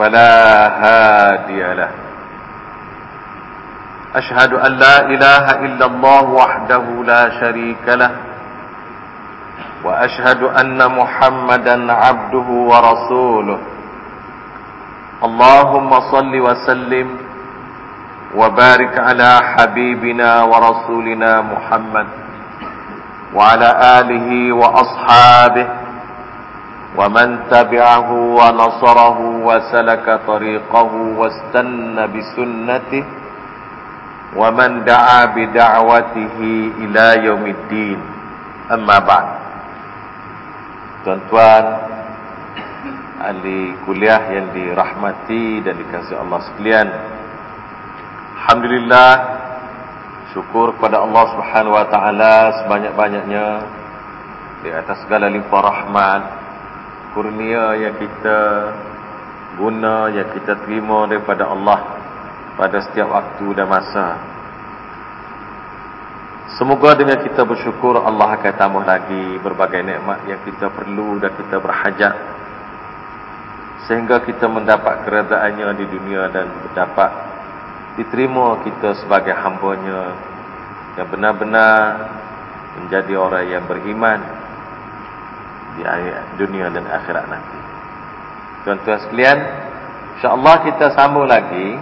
فلا هادي له. أشهد أن لا إله إلا الله وحده لا شريك له. وأشهد أن محمدا عبده ورسوله. اللهم صل وسلم وبارك على حبيبنا ورسولنا محمد وعلى آله وأصحابه ومن تبعه ونصره وسلك طريقه واستنى بسنته ومن دعا بدعوته إلى يوم الدين أما بعد Tuan-tuan ahli kuliah yang dirahmati dan dikasihi Allah sekalian. Alhamdulillah syukur kepada Allah Subhanahu wa taala sebanyak-banyaknya di atas segala limpah rahmat kurnia yang kita guna yang kita terima daripada Allah pada setiap waktu dan masa. Semoga dengan kita bersyukur Allah akan tambah lagi berbagai nikmat yang kita perlu dan kita berhajat sehingga kita mendapat keredaannya di dunia dan dapat diterima kita sebagai hambanya yang benar-benar menjadi orang yang beriman di dunia dan akhirat nanti. Tuan-tuan sekalian, insya-Allah kita sambung lagi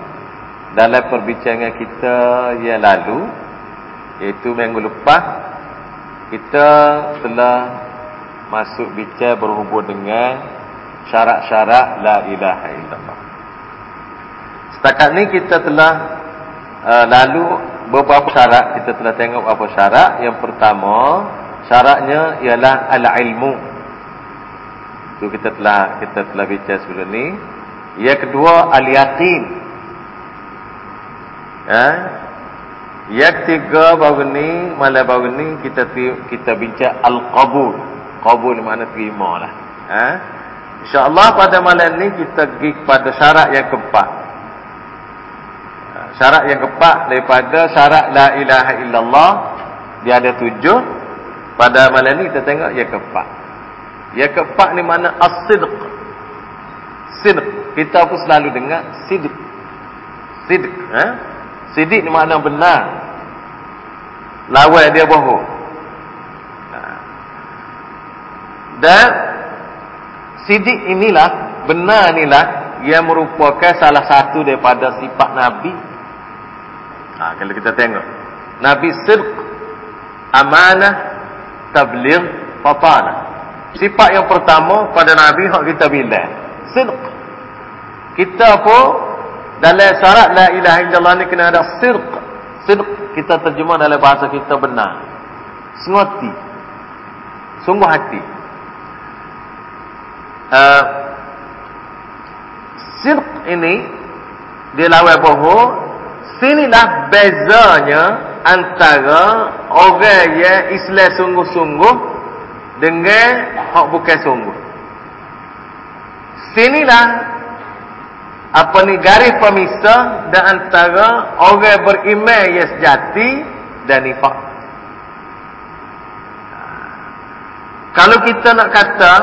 dalam perbincangan kita yang lalu iaitu minggu lepas kita telah masuk bicara berhubung dengan syarat-syarat la ilaha illallah. Setakat ni kita telah uh, lalu beberapa syarat kita telah tengok beberapa syarat. Yang pertama syaratnya ialah al-ilmu. Itu kita telah kita telah bicara sebelum ni. Yang kedua al-yaqin. Ha? Yang ketiga baru ni, malam baru ni kita kita bincang al-qabul. Qabul makna terima lah. Ha? InsyaAllah pada malam ni kita pergi kepada syarat yang keempat. Syarat yang keempat daripada syarat la ilaha illallah. Dia ada tujuh. Pada malam ni kita tengok yang keempat. Yang keempat ni mana as-sidq. Sidq. Kita pun selalu dengar sidq. Sidq. Ha? Sidq ni makna benar. Lawan dia bohong. Dan sidik inilah, benar inilah yang merupakan salah satu daripada sifat Nabi. Ha, kalau kita tengok. Nabi sidq, amanah, tabligh, fatana. Sifat yang pertama pada Nabi yang kita bilang. Sidq. Kita pun dalam syarat la ilaha illallah ni kena ada sidq. Sidq kita terjemah dalam bahasa kita benar. Hati. Sungguh hati. Uh, Sirq ini Dia lawan bohong Sinilah bezanya Antara Orang yang Islam sungguh-sungguh Dengan Hak bukan sungguh Sinilah Apa ni garis pemisah Dan antara Orang beriman yang sejati Dan nifak Kalau kita nak kata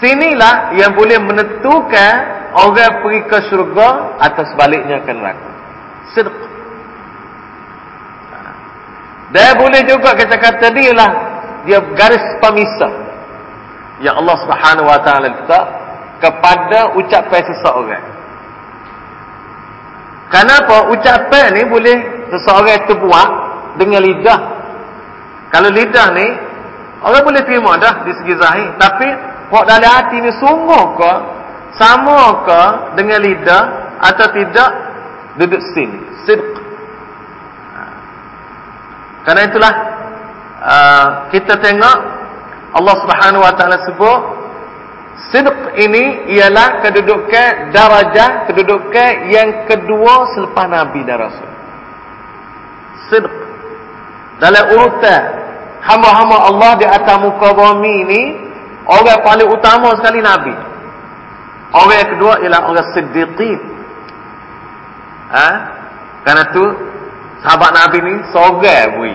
Sinilah yang boleh menentukan orang pergi ke syurga atau sebaliknya ke neraka. Sidq. Dan boleh juga kita kata dia lah dia garis pemisah yang Allah Subhanahu Wa Taala letak kepada ucapan seseorang. Kenapa ucapan ni boleh seseorang itu buat dengan lidah? Kalau lidah ni orang boleh terima dah di segi zahir, tapi Hak dalam hati ni sungguh ke sama ke dengan lidah atau tidak duduk sini sidq karena itulah uh, kita tengok Allah Subhanahu wa taala sebut Sidq ini ialah kedudukan darajah, kedudukan yang kedua selepas Nabi dan Rasul. Sidq. Dalam urutan hamba-hamba Allah di atas muka bumi ini, orang paling utama sekali Nabi. Orang kedua ialah orang siddiqin. Ha? Karena tu sahabat Nabi ni seorang bui.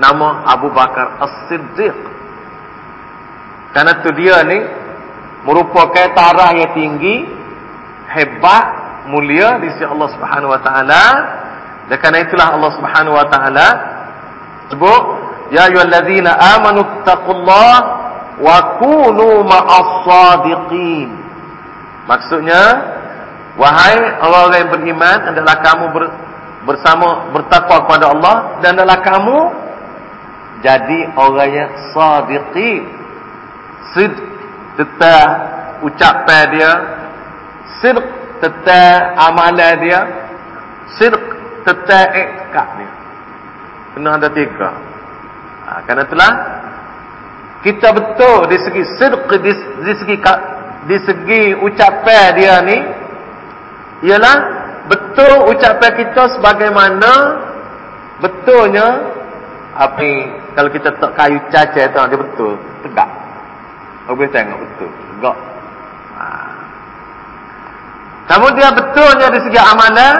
Nama Abu Bakar As-Siddiq. Karena tu dia ni merupakan taraf yang tinggi, hebat, mulia di sisi Allah Subhanahu wa taala. Dan kerana itulah Allah Subhanahu wa taala sebut ya ayyuhallazina amanu taqullaha wa kunu ma'as sadiqin. Maksudnya wahai orang-orang yang beriman adalah kamu ber, bersama bertakwa kepada Allah dan adalah kamu jadi orang yang sadiqin. Sid tetap ucapan dia, sidq tetap amalan dia, sidq tetap iktikad dia. Kena ada tiga. Ha, kerana itulah kita betul di segi sidq di, di segi di segi ucapan dia ni ialah betul ucapan kita sebagaimana betulnya apa kalau kita tak kayu cacat tu dia betul. Tegak. Kau boleh tengok betul. Tegak. Ha. kemudian betulnya di segi amalan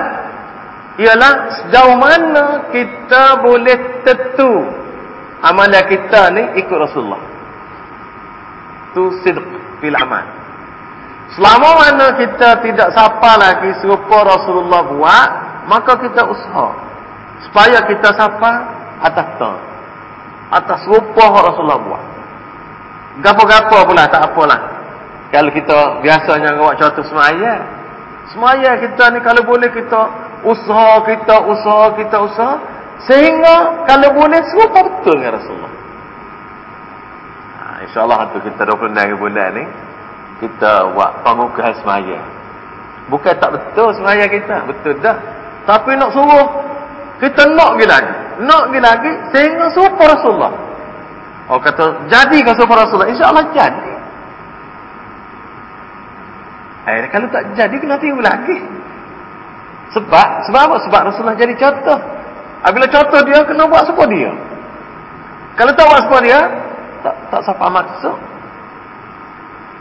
ialah sejauh mana kita boleh tentu amalan kita ni ikut Rasulullah. Tu sidq fil amal. Selama mana kita tidak sapa lagi serupa Rasulullah buat, maka kita usaha supaya kita sapa atas ta. Atas serupa Rasulullah buat. Gapo-gapo pula tak apalah. Kalau kita biasanya buat contoh semaya. Semaya kita ni kalau boleh kita usaha kita usaha kita usaha sehingga kalau boleh serupa betul dengan Rasulullah. Ha, InsyaAllah tu kita 26 bulan ni kita buat pengukuhan semaya. Bukan tak betul semaya kita. Betul dah. Tapi nak suruh, kita nak pergi lagi. Nak pergi lagi sehingga serupa Rasulullah. Oh kata, jadi ke serupa Rasulullah? InsyaAllah jadi. Eh, kalau tak jadi, kena tengok lagi. Sebab, sebab apa? Sebab Rasulullah jadi contoh. Bila contoh dia, kena buat serupa dia. Kalau tak buat serupa dia, tak, tak siapa maksud.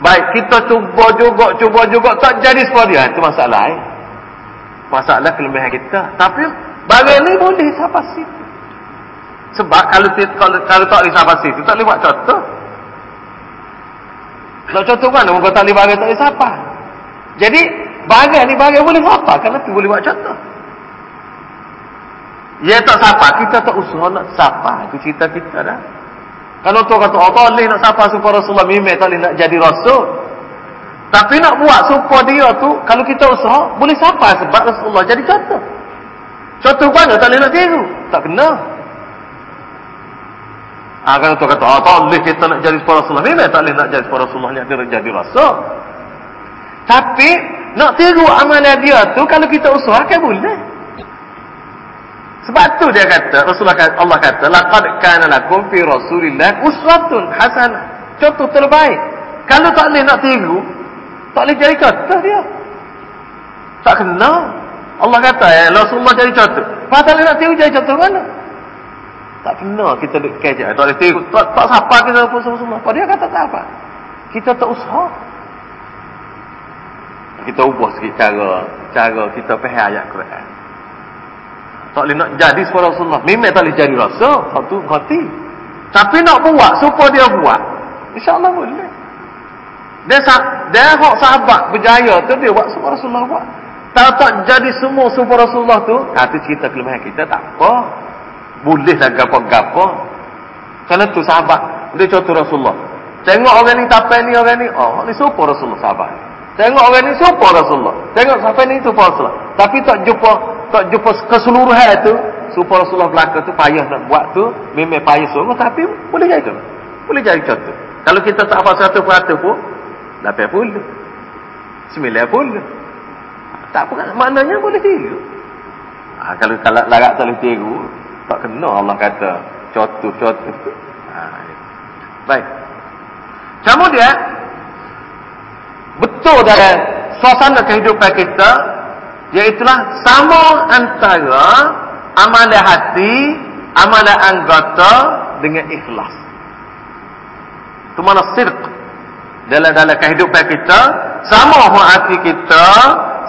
Baik, kita cuba juga, cuba juga, tak jadi seperti dia. Itu masalah. Eh? Masalah kelemahan kita. Tapi, bagian ni boleh siapa sih? Sebab kalau kalau, kalau tak boleh siapa sih, tak boleh buat contoh. Nak contoh mana? Muka tak boleh bagian tak boleh siapa. Jadi, bagian ni bagian boleh siapa? Kerana tu boleh buat contoh. Ya tak siapa, kita tak usaha nak siapa. Itu cerita kita dah. Kalau tu kata, oh tak boleh nak sapa supaya Rasulullah mimik, tak boleh nak jadi Rasul. Tapi nak buat supaya dia tu, kalau kita usaha, boleh sapa sebab Rasulullah jadi contoh. Contoh mana tak boleh nak tiru? Tak kena. Kalau tu kata, oh tak boleh kita nak jadi supaya Rasulullah mimik, tak boleh nak jadi supaya Rasulullah nak jadi Rasul. Tapi, nak tiru amalan dia tu, kalau kita usaha, kan boleh. Sebab tu dia kata, Rasulullah kata, Allah kata, laqad kana lakum fi Rasulillah uswatun hasanah. Contoh terbaik. Kalau tak boleh nak tiru, tak boleh jadi kata dia. Tak kena. Allah kata, ya Rasulullah jadi contoh. Pasal nak tiru jadi contoh mana? Tak kena kita duk kejap. Tak boleh tiru. Tak, tak siapa kita pun semua-semua. Apa dia kata tak apa? Kita tak usaha. Kita ubah sikit cara cara kita faham ayat Quran. Tak boleh nak jadi seorang Rasulullah. Memang tak boleh jadi Rasul. Satu kati. Tapi nak buat supaya dia buat. InsyaAllah boleh. Dia, dia hak sahabat berjaya tu dia buat supaya Rasulullah buat. Tak tak jadi semua supaya Rasulullah tu. Kata cerita kelemahan kita tak apa. Boleh lah gapa-gapa. Kerana tu sahabat. Dia contoh Rasulullah. Tengok orang ni tapai ni orang ni. Oh ni supaya Rasulullah sahabat. Tengok orang ni supaya Rasulullah. Tengok sampai ni supaya Rasulullah. Tapi tak jumpa tak jumpa keseluruhan tu supaya Rasulullah belaka tu payah nak buat tu memang payah sungguh tapi boleh jadi tu boleh jadi contoh kalau kita tak hafal satu peratus pun 80 90 tak apa maknanya boleh tiru ha, kalau kalau larat tak boleh tiru tak kena Allah kata. Contoh-contoh ha, baik. Kemudian betul dalam suasana kehidupan kita iaitulah sama antara amalan hati amalan anggota dengan ikhlas. Itu mana sirq dalam dalam kehidupan kita. Sama hati kita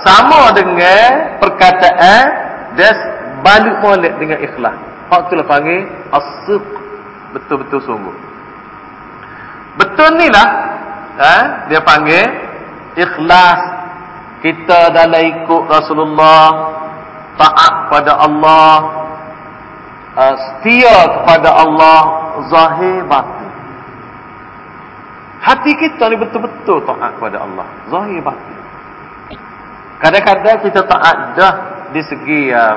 sama dengan perkataan dan balik molek dengan ikhlas hak itulah panggil as-sidq. Betul-betul sungguh. Betul ni lah ha? dia panggil ikhlas. Kita dalam ikut Rasulullah taat pada Allah uh, setia kepada Allah zahir batin. Hati kita ni betul-betul taat kepada Allah zahir batin. Kadang-kadang kita taat dah di segi uh,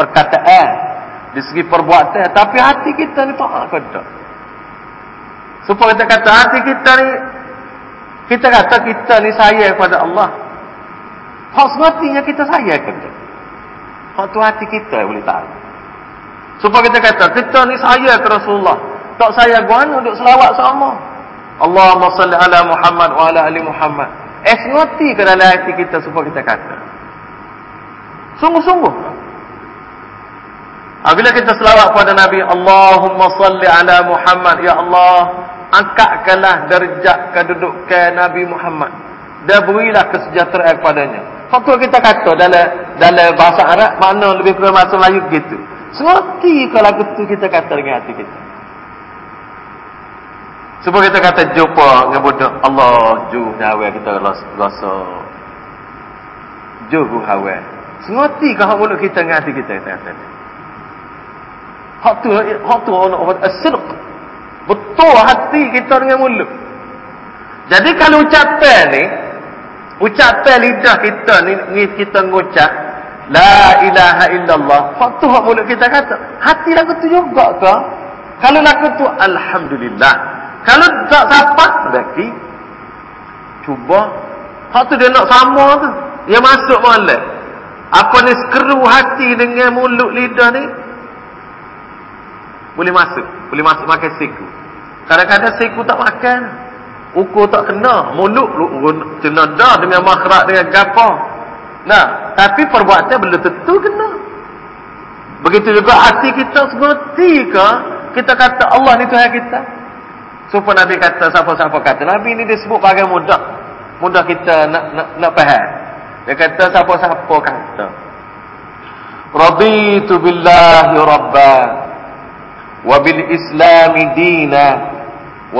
perkataan di segi perbuatan tapi hati kita ni taat kepada Supaya kita kata hati kita ni kita kata kita ni sayang kepada Allah. Hak sematinya kita sayang kepada. Hak tu hati kita boleh tahu. Supaya kita kata kita ni sayang ke Rasulullah. Tak sayang guna untuk selawat sama. Allahumma salli ala Muhammad wa ala ali Muhammad. Eh semati ke dalam hati kita supaya kita kata. Sungguh-sungguh. Apabila kita selawat kepada Nabi Allahumma salli ala Muhammad Ya Allah angkatkanlah derajat kedudukan Nabi Muhammad dan berilah kesejahteraan kepadanya. Faktor kita kata dalam dalam bahasa Arab makna lebih kurang bahasa Melayu begitu. Sengerti kalau itu kita kata dengan hati kita. Sebab kita kata jumpa dengan budak Allah ju hawa kita rasa ju hawa. Sengerti kalau mulut kita dengan hati kita kata kata. Hak tu hak tu orang as-sidq Betul hati kita dengan mulut. Jadi kalau ucapan ni, ucapan lidah kita ni, ni kita ngucap, La ilaha illallah. Waktu hak mulut kita kata, hati lagu tu juga ke? Kalau lagu tu, Alhamdulillah. Kalau tak sapat, berarti, cuba, hak tu dia nak sama tu. Dia masuk malam. Apa ni sekeru hati dengan mulut lidah ni? Boleh masuk. Boleh masuk makan siku. Kadang-kadang siku tak makan. Ukur tak kena. Mulut kena dah dengan makrak dengan gapa. Nah, tapi perbuatan belum tentu kena. Begitu juga hati kita seperti ke kita kata Allah ni Tuhan kita. Supaya Nabi kata siapa-siapa kata Nabi ni disebut bagai mudah. Mudah kita nak nak, nak faham. Dia kata siapa-siapa kata. Raditu billahi rabba wa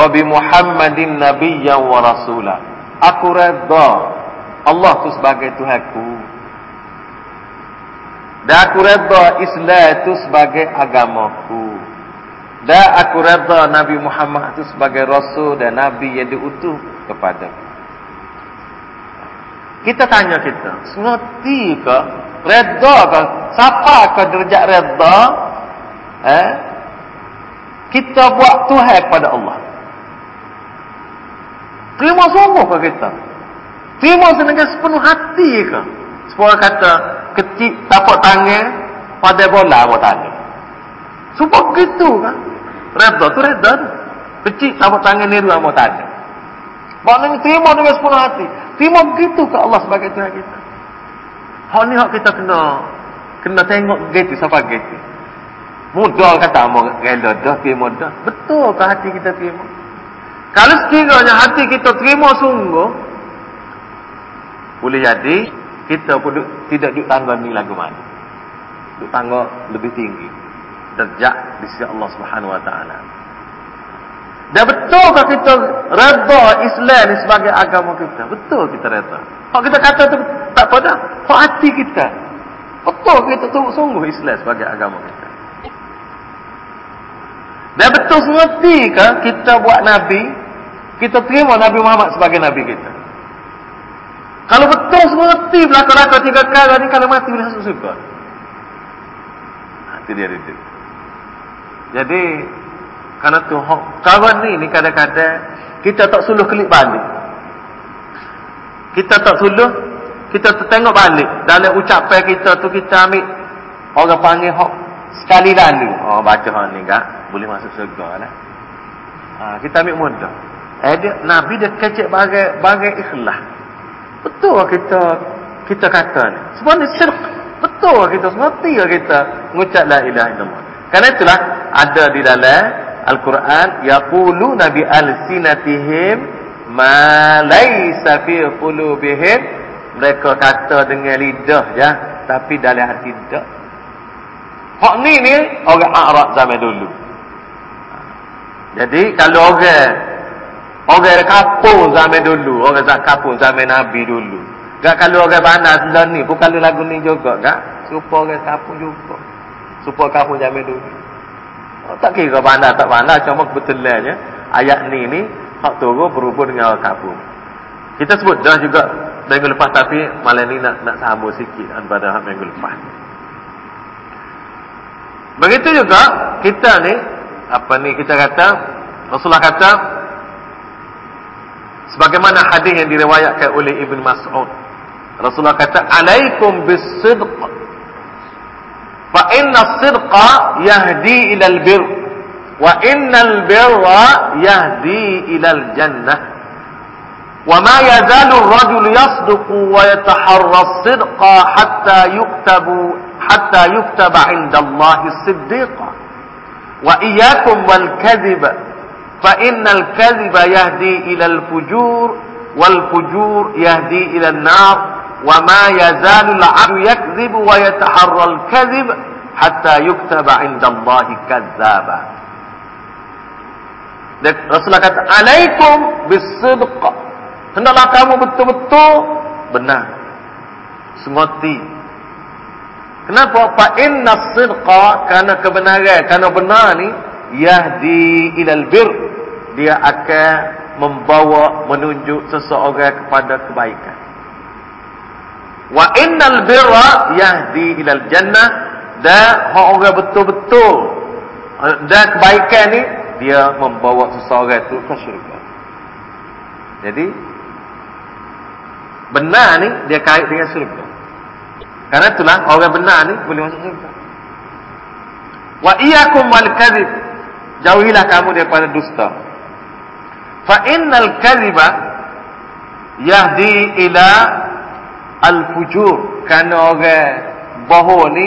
bi Muhammadin nabiyyan wa rasula. Aku redha Allah tu sebagai Tuhanku. Dan aku redha Islam itu sebagai agamaku. Dan aku redha Nabi Muhammad itu sebagai rasul dan nabi yang diutuh kepada Kita tanya kita, ngerti ke redha ke siapa ke derajat redha? Eh? Kita buat Tuhan kepada Allah. Terima sungguh ke kita? Terima dengan sepenuh hati ke? Sebuah kata, kecil tapak tangan pada bola buat tangan. Supaya begitu kan? Reda tu reda tu. Kecil tapak tangan ni dua buat tangan. Maknanya terima dengan sepenuh hati. Terima begitu ke Allah sebagai Tuhan kita. Hak ni hak kita kena kena tengok gitu siapa gitu. Mudah kata mau rela dah terima dah. Betul ke hati kita terima? Kalau sekiranya hati kita terima sungguh, boleh jadi kita pun duk, tidak duduk tangga ni lagu mana. Duduk tangga lebih tinggi. Derjat di sisi Allah Subhanahu Wa Taala. Dan betul ke kita reda Islam ni sebagai agama kita? Betul kita reda. Kalau kita kata tu tak pada, hati kita. Betul kita tu sungguh Islam sebagai agama kita. Dan betul seperti ke kita buat Nabi kita terima Nabi Muhammad sebagai Nabi kita. Kalau betul seperti belakang-belakang tiga kali ni kalau mati boleh masuk surga. Itu dia itu. Jadi karena tu kawan ni ni kadang-kadang kita tak suluh kelik balik. Kita tak suluh kita tengok balik dalam ucapan kita tu kita ambil orang panggil hok sekali lalu. Oh baca hok ni gak boleh masuk surga lah. Ha, kita ambil mudah. Eh dia Nabi dia kecek bagai bagai ikhlas. Betul kita kita kata ni. Sebenarnya syirik. Betul kita semati lah kita mengucap la ilaha illallah. Karena itulah ada di dalam Al-Quran yaquluna bi alsinatihim ma laysa fi qulubihim mereka kata dengan lidah ya tapi dalam hati tidak. Hak ni ni orang Arab zaman dulu. Jadi kalau orang orang kapung zaman dulu, orang zat kapung zaman Nabi dulu. Gak kalau orang bandar sebelah ni, pun kalau lagu ni juga gak. Supa orang kapung juga. Supa kapung zaman dulu. Oh, tak kira bandar tak bandar, cuma kebetulannya ayat ni ni hak turun berhubung dengan orang kapung. Kita sebut dah juga minggu lepas tapi malam ni nak nak sambung sikit daripada minggu lepas. Begitu juga kita ni apa ni kita kata Rasulullah kata sebagaimana hadis yang diriwayatkan oleh Ibn Mas'ud Rasulullah kata alaikum bisidq fa inna sidqa yahdi ila albir wa innal birra yahdi ila aljannah wa ma yazalu ar-rajul yasduqu wa yataharra as-sidqa hatta yuktabu hatta yuktaba 'inda Allah as-siddiqa wa iyyakum wal kadhiba fa innal kadhiba yahdi ila al-fujur wal fujur yahdi ila an-nar wa ma yazalu al-'abdu yakdhibu wa yataharra al-kadhib hatta yuktaba 'inda Allah kadzdzaba Rasulullah kata alaikum bisidq hendaklah kamu betul-betul benar. Semati kenapa? Fa inna sidqa karena kebenaran karena benar ni yahdi ilal bir. Dia akan membawa menunjuk seseorang kepada kebaikan. Wa innal birra yahdi ilal jannah. Dan orang betul-betul dan kebaikan ni dia membawa seseorang itu ke syurga. Jadi benar ni dia kait dengan syurga karena itulah orang benar ni boleh masuk syurga. Wa iyyakum wal kadhib. Jauhilah kamu daripada dusta. Fa innal kadhiba yahdi ila al-fujur. Kerana orang bohong ni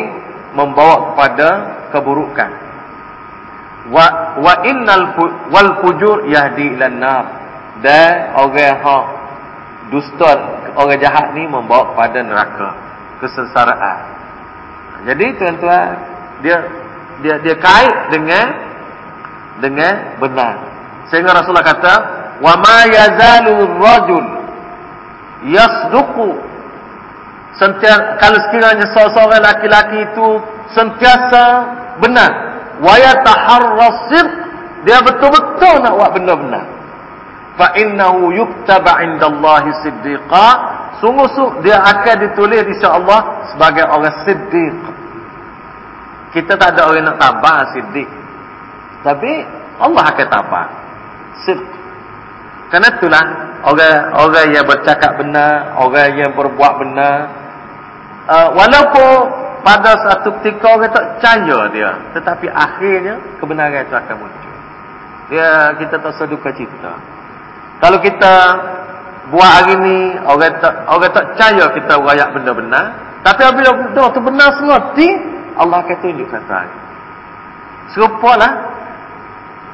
membawa kepada keburukan. Wa wa innal wal fujur yahdi ila nar dan orang ha dusta orang jahat ni membawa kepada neraka kesengsaraan. Jadi tuan-tuan dia dia dia kait dengan dengan benar. Sehingga Rasulullah kata wa ma yazalu rajul yasduqu. Sentiasa kalau sekiranya seorang laki-laki itu sentiasa benar. Wa yataharrasir dia betul-betul nak buat benar-benar fa innahu yuktaba indallahi siddiqa sungguh-sungguh dia akan ditulis di sisi Allah sebagai orang siddiq. Kita tak ada orang nak tabah siddiq. Tapi Allah akan tabah siddiq. Kerana itulah orang orang yang bercakap benar orang yang berbuat benar. Uh, walaupun pada satu ketika orang tak percaya dia tetapi akhirnya kebenaran itu akan muncul. Dia kita tak seduka cita. Kalau kita buat hari ni orang tak orang tak percaya kita rakyat benar-benar. Tapi apabila betul tu benar sengerti Allah akan tunjuk kata serupalah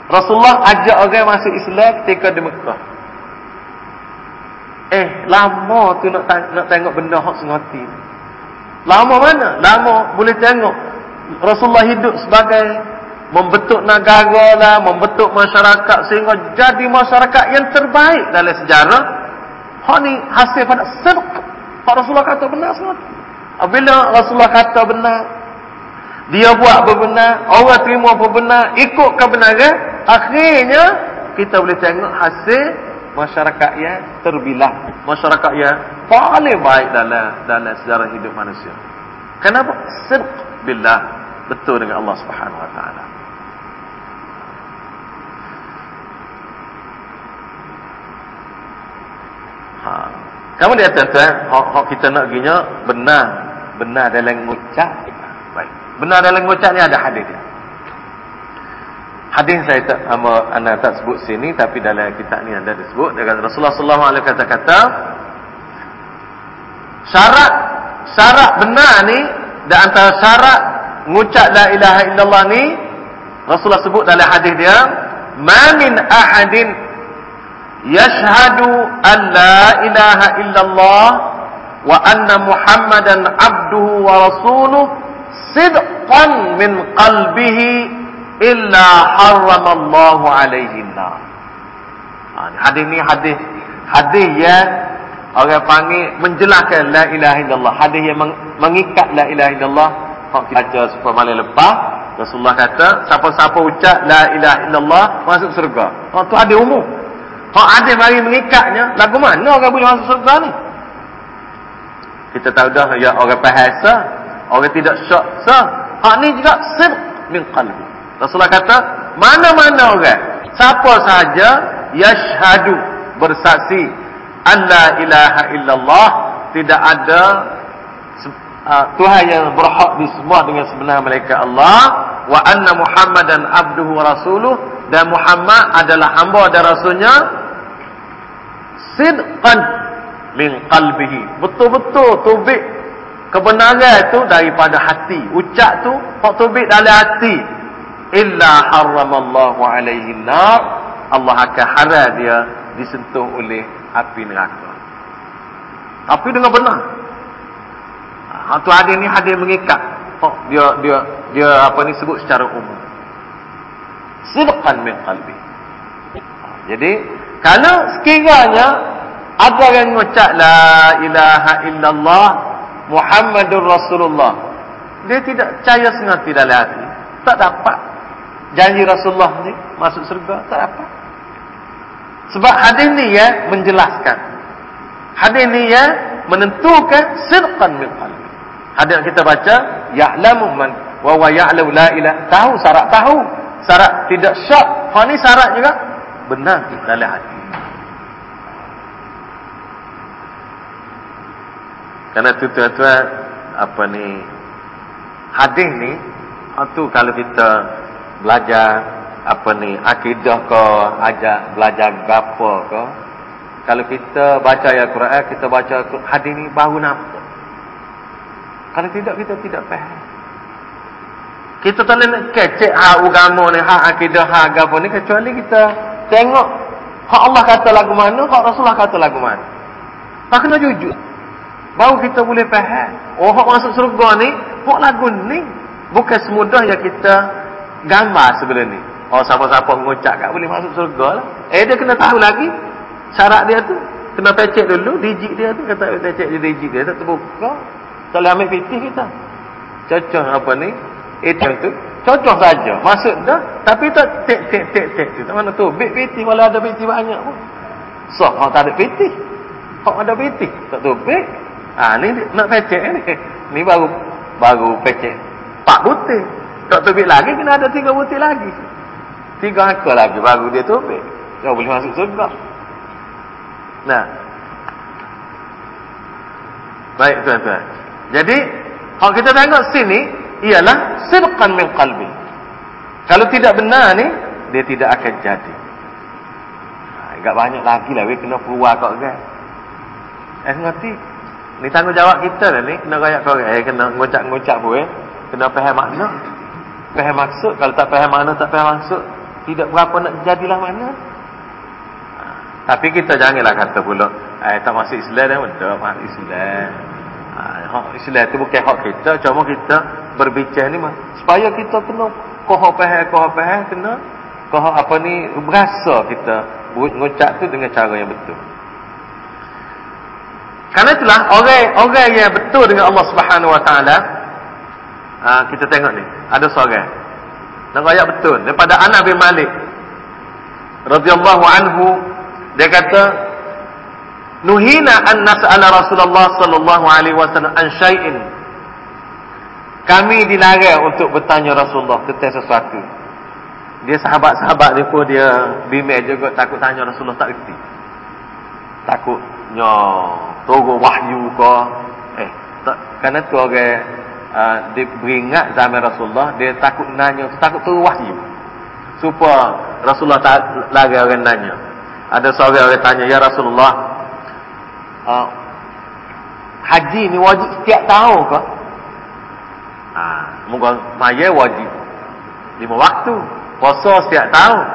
Rasulullah ajak orang masuk Islam ketika di Mekah. Eh lama tu nak nak tengok benda hak sengerti. Lama mana? Lama boleh tengok. Rasulullah hidup sebagai membentuk negara lah, membentuk masyarakat sehingga jadi masyarakat yang terbaik dalam sejarah. Hak ni hasil pada sidq. Pak Rasulullah kata benar semua. Bila Rasulullah kata benar, dia buat benar, orang terima benar, ikut kebenaran, akhirnya kita boleh tengok hasil masyarakat yang terbilah, masyarakat yang paling baik dalam dalam sejarah hidup manusia. Kenapa? Sidq billah, betul dengan Allah Subhanahu wa taala. Ha. Kamu lihat tuan-tuan, hak, hak kita nak ginya benar, benar dalam ngucap. Baik. Benar dalam ngucap ni ada hadis dia. Hadis saya tak ama anda tak sebut sini tapi dalam kitab ni ada disebut dengan Rasulullah sallallahu alaihi kata-kata syarat syarat benar ni dan antara syarat mengucap la ilaha illallah ni Rasulullah sebut dalam hadis dia ma min ahadin yashhadu an la ilaha illallah wa anna muhammadan abduhu wa rasuluh sidqan min qalbihi illa harramallahu alaihi nar ha, hadis ni hadis hadis yang orang panggil menjelaskan la ilaha illallah. Hadis yang mengikat la ilaha illallah. Kita baca supaya malam lepas Rasulullah kata siapa-siapa ucap la ilaha illallah masuk surga. Hak tu ada umum hak ada mari mengikatnya. Lagu mana orang boleh masuk surga ni? Kita tahu dah ya orang bahasa orang tidak syak sah. Hak ni juga sir min qalbi. Rasulullah kata mana-mana orang siapa saja yashhadu bersaksi alla ilaha illallah tidak ada uh, Tuhan yang berhak disembah dengan sebenar mereka Allah wa anna muhammadan abduhu wa rasuluh dan Muhammad adalah hamba dan rasulnya sidqan min qalbihi. Betul-betul tubik kebenaran itu daripada hati. Ucap tu hak tubik dalam hati. Illa haramallahu alaihi nar. Allah akan haram dia disentuh oleh api neraka. Tapi dengan benar. Ha tu hadis ni hadis mengikat. Oh, dia dia dia apa ni sebut secara umum sidqan min qalbi jadi kalau sekiranya ada yang mengucap la ilaha illallah Muhammadur Rasulullah dia tidak percaya sengaja dalam hati tak dapat janji Rasulullah ni masuk surga tak dapat sebab hadis ni ya menjelaskan. Hadis ni ya menentukan sirqan min qalbi. Hadis kita baca ya'lamu man wa wa ya'lamu la ilaha tahu syarat tahu. Syarat tidak syak. Ha ni syarat juga benar dalam hati. Karena tu tuan-tuan apa ni hadis ni itu kalau kita belajar apa ni akidah ke ajak belajar gapo ke kalau kita baca ayat Quran kita baca hadis ni baru nampak kalau tidak kita tidak faham kita tak nak kecek ha agama ni ha akidah ha gapo ni kecuali kita tengok hak Allah kata lagu mana hak Rasulullah kata lagu mana tak kena jujur baru kita boleh faham oh hak masuk surga ni hak lagu ni bukan semudah yang kita gambar sebenarnya Oh siapa-siapa mengucap kat boleh masuk surga lah. Eh dia kena tahu lagi syarat dia tu. Kena pecek dulu digit dia tu kata pecek dia digit dia tak terbuka. Tak boleh ambil pitih kita. Cocok apa ni? Itu tu cocok saja. Masuk dah tapi tak tek tek tek tek tu. Mana tu? Bit pitih walau ada pitih banyak pun. So, kalau tak ada pitih. Kalau ada pitih, tak tu bit. Ah ni nak pecek ni. Ni baru baru pecek. Pak butir. Tak tu bit lagi kena ada tiga butir lagi. Tiga akal lagi baru dia tobek. Kau boleh masuk surga. Nah. Baik tuan-tuan. Jadi, kalau kita tengok sini, ialah sirqan min qalbi. Kalau tidak benar ni, dia tidak akan jadi. Agak banyak lagi lah, kena keluar kau kan. Eh, ngerti? Ni tanggungjawab kita lah ni, kena rakyat kau eh, kena ngucap-ngucap pun eh. Kena faham makna. Faham maksud, kalau tak faham makna, tak faham maksud, tidak berapa nak jadilah mana ha. tapi kita janganlah kata pula eh tak masuk Islam dah betul masuk Islam ha, hak Islam tu bukan hak kita cuma kita berbicara ni mah. Supaya kita kena koh faham koh faham kena koh apa ni berasa kita mengucap tu dengan cara yang betul. Karena itulah orang orang yang betul dengan Allah Subhanahu Wa Taala ha, kita tengok ni ada seorang dan ayat betul daripada Anas bin Malik radhiyallahu anhu dia kata nuhina an nas'ala Rasulullah sallallahu alaihi wasallam an syai'in. Kami dilarang untuk bertanya Rasulullah tentang sesuatu. Dia sahabat-sahabat dia pun dia bimbang juga takut tanya Rasulullah tak reti. Takutnya turun wahyu ke? Eh tak, kerana tu orang uh, dia beringat zaman Rasulullah dia takut nanya takut tu wahyu. Supaya Rasulullah tak lagi orang tanya. Ada seorang orang tanya, Ya Rasulullah, uh, haji ni wajib setiap tahun ke? Ha, mungkin maya wajib. Lima waktu. Puasa setiap tahun.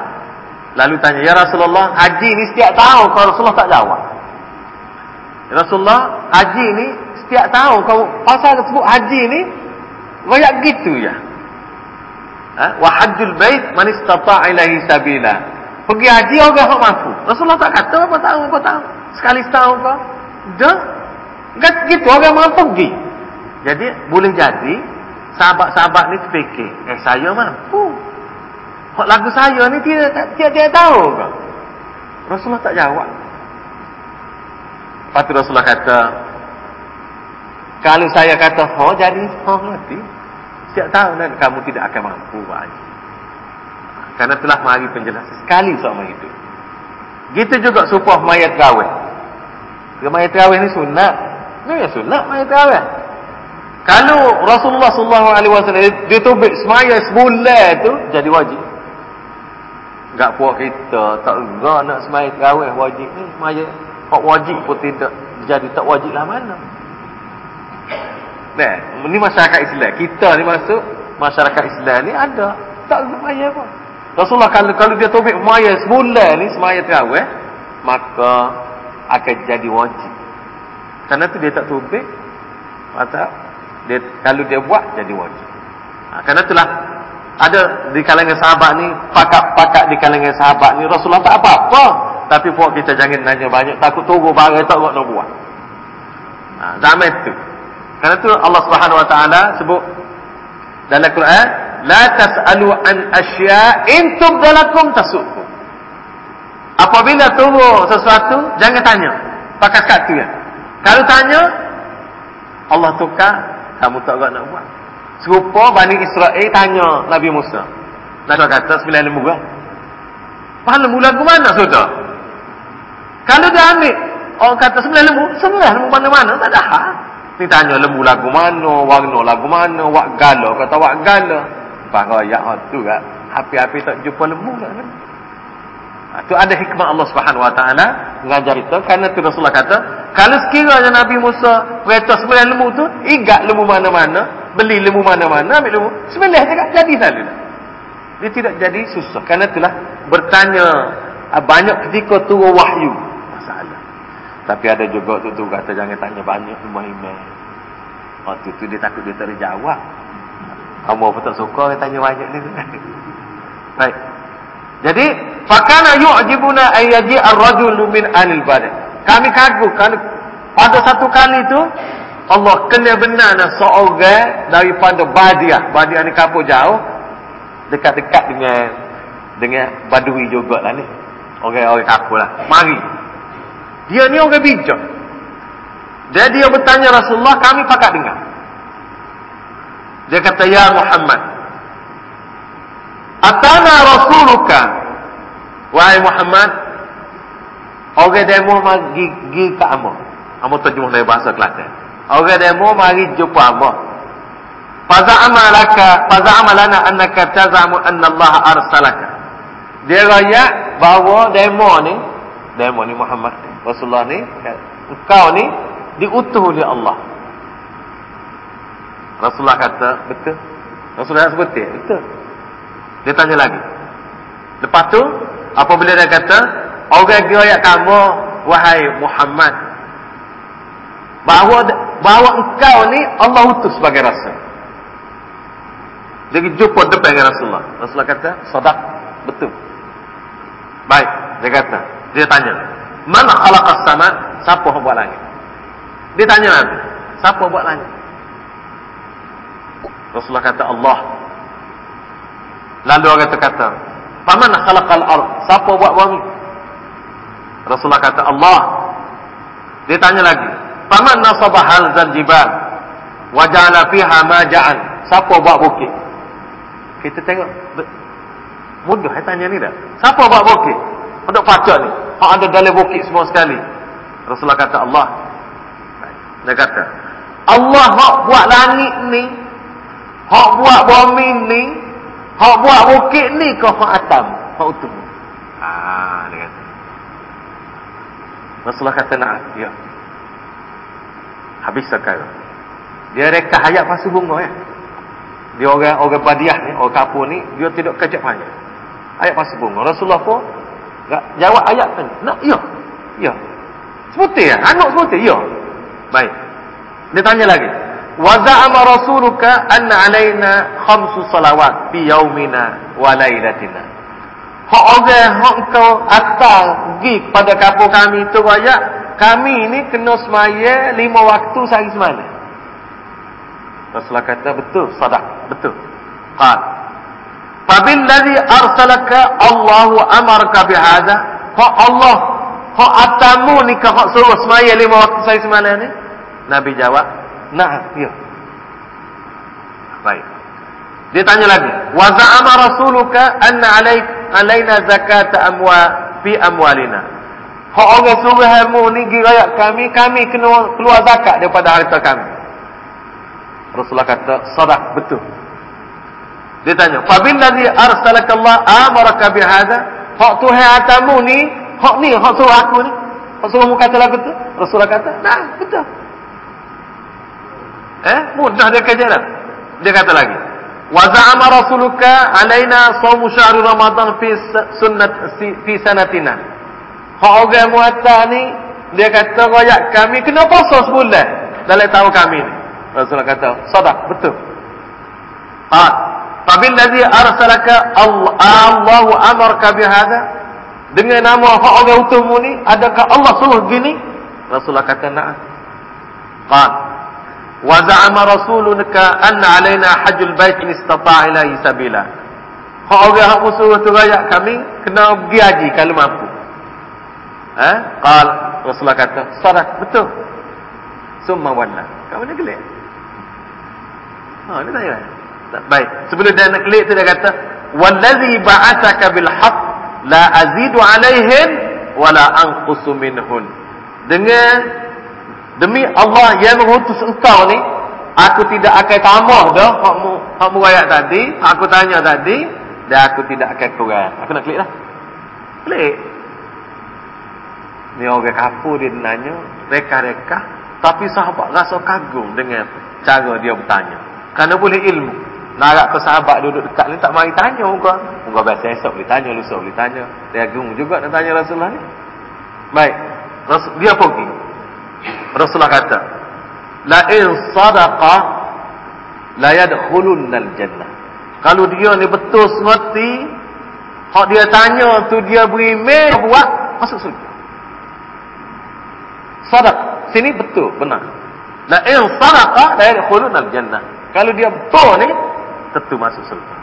Lalu tanya, Ya Rasulullah, haji ni setiap tahun ke? Rasulullah tak jawab. Ya Rasulullah, haji ni setiap tahun. Kau pasal sebut haji ni, banyak gitu ya. Ha? Wa hajjul bait man istata'a ilaihi sabila. Pergi haji orang yang mampu. Rasulullah tak kata apa tahu apa tahu. Sekali setahun kau. Kan gitu orang mampu pergi. Jadi boleh jadi sahabat-sahabat ni terfikir, eh saya mampu. Hak lagu saya ni dia dia dia tahu kau. Rasulullah tak jawab. Lepas tu Rasulullah kata, kalau saya kata, oh jadi, oh nanti. Setiap tahun dan kamu tidak akan mampu buat haji. Karena telah mari penjelasan sekali sama itu. Gitu juga supah mayat raweh. Mayat raweh ni sunat. Ini ya sunat mayat raweh. Kalau Rasulullah sallallahu alaihi wasallam dia tubik semaya sebulan tu jadi wajib. Enggak puas kita tak enggak nak semaya raweh wajib ni mayat hak wajib pun tidak jadi tak wajib lah mana. Nah, ini masyarakat Islam. Kita ni masuk masyarakat Islam ni ada tak semaya pun. Rasulullah kalau kalau dia tobek semaya sebulan ni semaya tarawih, maka akan jadi wajib. Karena tu dia tak tobek, maka dia kalau dia buat jadi wajib. Ha, karena itulah ada di kalangan sahabat ni pakat-pakat di kalangan sahabat ni Rasulullah tak apa-apa. Tapi buat kita jangan nanya banyak takut tunggu barang tak nak buat. Ha, zaman tu. Karena itu Allah Subhanahu Wa Taala sebut dalam Quran, "La tas'alu an asya' in tubdalakum tasukum." Apabila tunggu sesuatu, jangan tanya. Pakai satu ya. Kalau tanya, Allah tukar, kamu tak nak buat. Serupa Bani Israel tanya Nabi Musa. Nabi kata sembilan lembu kan? Pahala lembu lagu mana sudah? Kalau dia ambil, orang kata sembilan lembu, sembilan lembu mana-mana, tak ada hal. Ni tanya lembu lagu mana, warna lagu mana, wak gala, kata wak gala. Bagayak ha tu kan. Api-api tak jumpa lembu kan. Ha, tu ada hikmah Allah Subhanahu Wa Taala mengajar kita kerana tu Rasulullah kata, kalau sekiranya Nabi Musa perintah sembilan lembu tu, igat lembu mana-mana, beli lembu mana-mana, ambil lembu, sembilan cakap jadi lalu. Dia tidak jadi susah. Kerana itulah bertanya ha, banyak ketika turun wahyu. Tapi ada juga tu tu kata jangan tanya banyak rumah imam. Waktu tu dia takut dia tak boleh jawab. Kamu apa tak suka tanya banyak ni. Baik. Jadi, fakana yu'jibuna ayyaji ar-rajul min anil badan. Kami kagum kalau pada satu kali tu Allah kena benar seorang daripada Badiah. Badiah ni kapur jauh dekat-dekat dengan dengan Badui jugalah ni. Orang-orang kapur lah. Mari dia ni orang bijak. Dia dia bertanya Rasulullah, kami pakat dengar. Dia kata, Ya Muhammad. Atana Rasuluka. Wahai Muhammad. Orang demo mari pergi ke Amo. Amo terjemah dari bahasa Kelantan. Orang demo mari jumpa Amo. Faza'ama laka, faza'ama lana annaka tazamu anna Allah arsalaka. Dia raya bahawa demo ni, demo ni Muhammad. Rasulullah ni engkau ni diutuh oleh Allah Rasulullah kata betul Rasulullah sebut betul betul dia tanya lagi lepas tu apabila dia kata orang ayat kamu wahai Muhammad bahawa bahawa engkau ni Allah utus sebagai rasul dia jumpa depan dengan Rasulullah Rasulullah kata sadaq betul baik dia kata dia tanya Man khalaqas sama? Siapa yang buat langit? Dia tanya Nabi. Siapa buat langit? Rasulullah kata Allah. Lalu orang kata kata, "Faman khalaqal ard?" Siapa buat bumi? Rasulullah kata Allah. Dia tanya lagi, "Faman nasaba halzal jibal wa ja'ala fiha ma ja'al?" Siapa buat bukit? Kita tengok mudah saya tanya ni dah. Siapa buat bukit? Untuk pacar ni. Hak ada dalam bukit semua sekali. Rasulullah kata Allah. Dia kata. Allah hak buat langit ni. Hak buat bumi ni. Hak buat bukit ni ke hak atam? Hak utuh. Ah, dia kata. Rasulullah kata nak, ya. Habis sekarang. Dia reka hayat pasu bunga ya. Dia orang orang badiah ni, orang kapur ni, dia tidak kejap banyak. Ayat pasu bunga. Rasulullah pun jawab ayat tadi. Nak, ya. Ya. Seperti ya? Anak seperti? Ya. Baik. Dia tanya lagi. Wa za'ama rasuluka anna alaina khamsu salawat fi yaumina wa lailatina. Hak orang hak kau atal pergi kepada kampung kami itu ayat kami ini kena semaya lima waktu sehari semalam. Rasulullah kata betul, sadak, betul. Qal. Fabillazi arsalaka Allahu amarka bihadza. Hak Allah, hak atamu ni ke hak suruh semaya lima waktu sehari semalam ni? Nabi jawab, "Na'am, ya." Baik. Dia tanya lagi, "Wa za'ama rasuluka anna alaik alaina zakat amwa fi amwalina?" Hak orang suruh hamu ni girayat kami, kami kena keluar zakat daripada harta kami. Rasulullah kata, "Sadaq, betul." Dia tanya, "Fabillazi arsalaka Allah amaraka bihadza?" Hak Tuhan atamu ni, hak ni, hak suruh aku ni. Hak suruh mu kata lagu tu. Rasulullah kata, "Nah, betul." Eh, mudah dia kerja dah. Dia kata lagi. Wa za'ama rasuluka alaina shaumu syahr ramadan fi sunnat fi sanatina. Hak orang muatta ni dia kata royak kami kena puasa sebulan dalam tahun kami ni. Rasulullah kata, "Sadaq, betul." Ah, Fabil ladzi arsalaka Allah Allahu amarka bihadza dengan nama hak orang utuhmu ni adakah Allah suruh gini? Rasulullah kata, "Na'am." Qal wa za'ama rasuluka anna alaina hajjul bait in istata'a ilaihi sabila. Hak orang hak musuh tu rakyat kami kena pergi haji kalau mampu. Eh qal rasulullah kata sadaq betul. Summa walla kamu nak gelik ha dia tanya. Baik. Sebelum dia nak gelik tu dia kata wallazi ba'athaka bil haqq la azidu alaihim wala anqusu minhun. Dengan Demi Allah yang mengutus engkau ni, aku tidak akan tambah dah hakmu hakmu ayat tadi, aku tanya tadi dan aku tidak akan kurang. Aku nak klik dah. Klik. Ni orang kapur dia nanya, reka-reka, tapi sahabat rasa kagum dengan cara dia bertanya. Kerana boleh ilmu. Nak ke sahabat duduk dekat ni tak mari tanya muka. Muka biasa esok boleh tanya, lusa boleh tanya. Dia agung juga nak tanya Rasulullah ni. Baik. Rasul, dia pergi. Rasulullah kata, "La in sadaqa la yadkhulunnal jannah." Kalau dia ni betul semati, hak dia tanya tu dia beri mail buat masuk surga. Sadaq, sini betul, benar. La in sadaqa la yadkhulunnal jannah. Kalau dia betul ni, tentu masuk surga.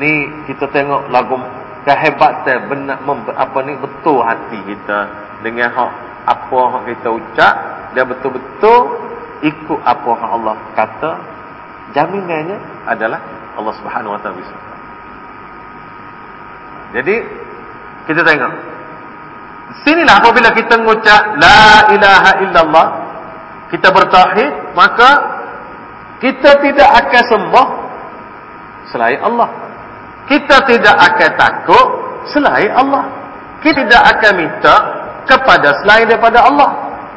Ni kita tengok lagu kehebatan benar apa ni betul hati kita dengan hak apa yang kita ucap dia betul-betul ikut apa yang Allah kata jaminannya adalah Allah Subhanahu wa taala. Jadi kita tengok sinilah apabila kita mengucap la ilaha illallah kita bertauhid maka kita tidak akan sembah selain Allah. Kita tidak akan takut selain Allah. Kita tidak akan minta kepada selain daripada Allah.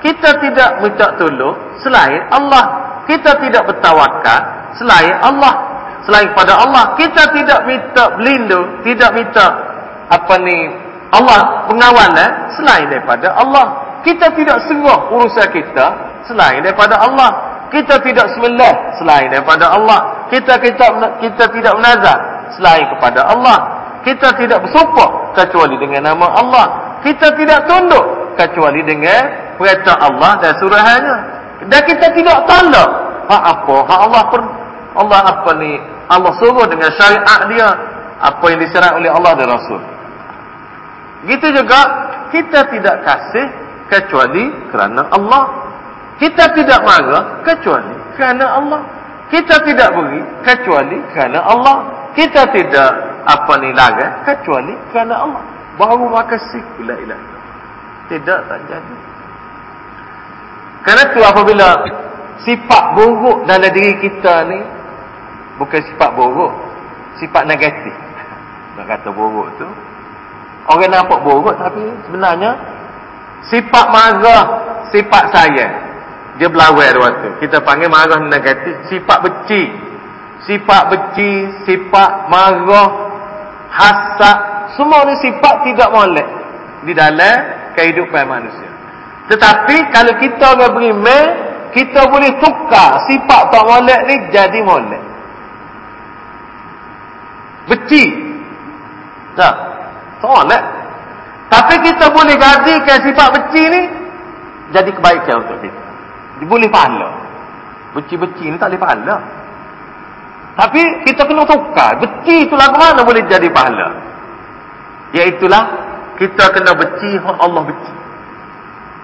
Kita tidak minta tolong selain Allah. Kita tidak bertawakal selain Allah. Selain pada Allah, kita tidak minta berlindung, tidak minta apa ni Allah pengawalan selain daripada Allah. Kita tidak serah urusan kita selain daripada Allah. Kita tidak sembelih selain daripada Allah. Kita kita kita tidak menazar selain kepada Allah. Kita tidak bersumpah kecuali dengan nama Allah. Kita tidak tunduk kecuali dengan perintah Allah dan suruhannya. Dan kita tidak tanda hak apa, hak Allah per, Allah apa ni? Allah suruh dengan syariat dia apa yang disyariat oleh Allah dan Rasul. Gitu juga kita tidak kasih kecuali kerana Allah. Kita tidak marah kecuali kerana Allah. Kita tidak beri kecuali kerana Allah. Kita tidak apa ni lagi kecuali kerana Allah. Baru makasih la ilaha Tidak tak jadi. Kerana tu apabila sifat buruk dalam diri kita ni bukan sifat buruk. sifat negatif. Nak kata buruk tu. Orang nampak buruk tapi sebenarnya sifat marah, sifat saya. Dia berlawan waktu. Kita panggil marah negatif, sifat benci. Sifat benci, sifat marah, hasad, semua ni sifat tidak molek di dalam kehidupan manusia. Tetapi kalau kita orang beriman, kita boleh tukar sifat tak molek ni jadi molek. Benci. Tak. Molek. Tapi kita boleh gantikan sifat benci ni jadi kebaikan untuk kita. Dia boleh pahala. Benci-benci ni tak boleh pahala. Tapi kita kena tukar. Benci tu lagu mana boleh jadi pahala. Iaitulah kita kena benci hak Allah benci.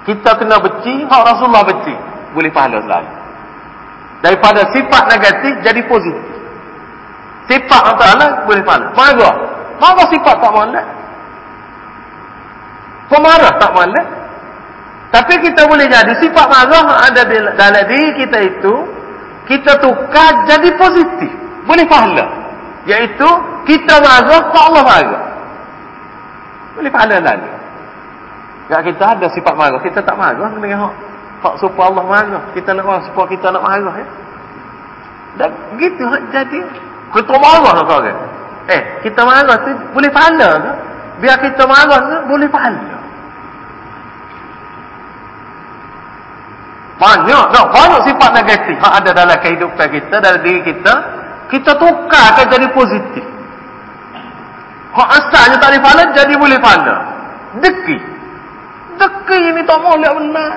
Kita kena benci hak Rasulullah benci. Boleh pahala selalu. Daripada sifat negatif jadi positif. Sifat Allah boleh pahala. Marah. Marah sifat tak malah. Pemarah tak malah. Tapi kita boleh jadi sifat marah ada dalam diri kita itu kita tukar jadi positif. Boleh pahala. Iaitu kita marah tak Allah marah. Boleh pahala lalu. Tak kita ada sifat marah. Kita tak marah dengan hak. Hak supaya Allah marah. Kita nak marah supaya kita nak marah. Ya? Dan begitu jadi. Kita marah lah orang. Eh, kita marah tu boleh pahala ke? Biar kita marah tu boleh pahala. Banyak, no, banyak sifat negatif yang ada dalam kehidupan kita, dalam diri kita. Kita tukarkan jadi positif. Hak asalnya tak boleh pahala, jadi boleh pahala. Deki. Deki ini tak boleh benar.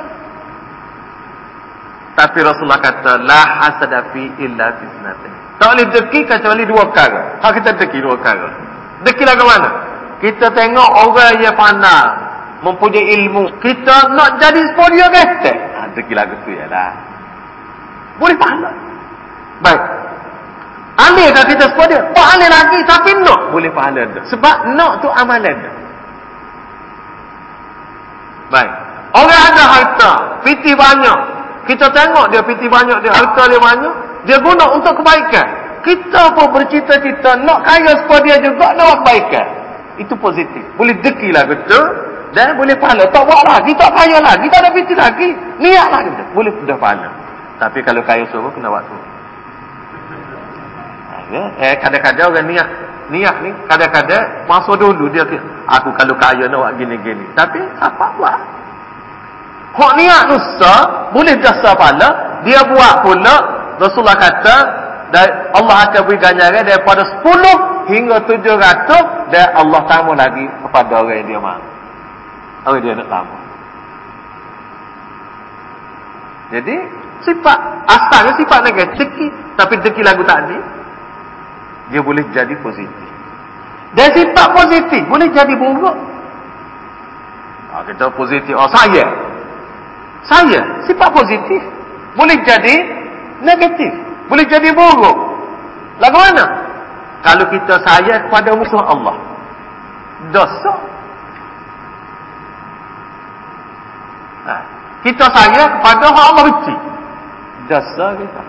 Tapi Rasulullah kata, La hasadafi illa fisnatin. Tak boleh deki kecuali dua kara. Hak kita deki dua kara. Deki lah ke mana? Kita tengok orang yang pandang. Mempunyai ilmu. Kita nak jadi sepodia kata. Ha, deki lagu tu ialah. Boleh pahala. Baik. Ambil dah kita semua dia. Pahala lagi tapi nak boleh pahala dah. Sebab nak tu amalan dah. Baik. Orang ada harta, piti banyak. Kita tengok dia piti banyak, dia harta dia banyak. Dia guna untuk kebaikan. Kita pun bercita-cita nak kaya seperti dia juga nak kebaikan. Itu positif. Boleh deki lah betul. Dan boleh pahala. Tak buat lagi, tak kaya lagi, tak ada piti lagi. Niat lagi. Boleh dah pahala. Tapi kalau kaya suruh, kena waktu. Ya, eh kadang-kadang orang niat niat ni kadang-kadang masa dulu dia aku kalau kaya nak buat gini-gini. Tapi apa buat? Hak niat nusa boleh dasar pala, dia buat pula Rasulullah kata dan Allah akan beri ganjaran daripada 10 hingga 700 dan Allah tambah lagi kepada orang yang dia mahu. Orang dia nak tambah. Jadi sifat asalnya sifat negatif tapi deki lagu tadi dia boleh jadi positif. Dan sifat positif boleh jadi buruk. Ha, kita positif. Oh, saya. Saya. Sifat positif. Boleh jadi negatif. Boleh jadi buruk. Lagu mana? Kalau kita saya kepada musuh Allah. Dosa. Ha. Kita saya kepada Allah benci. Dosa kita.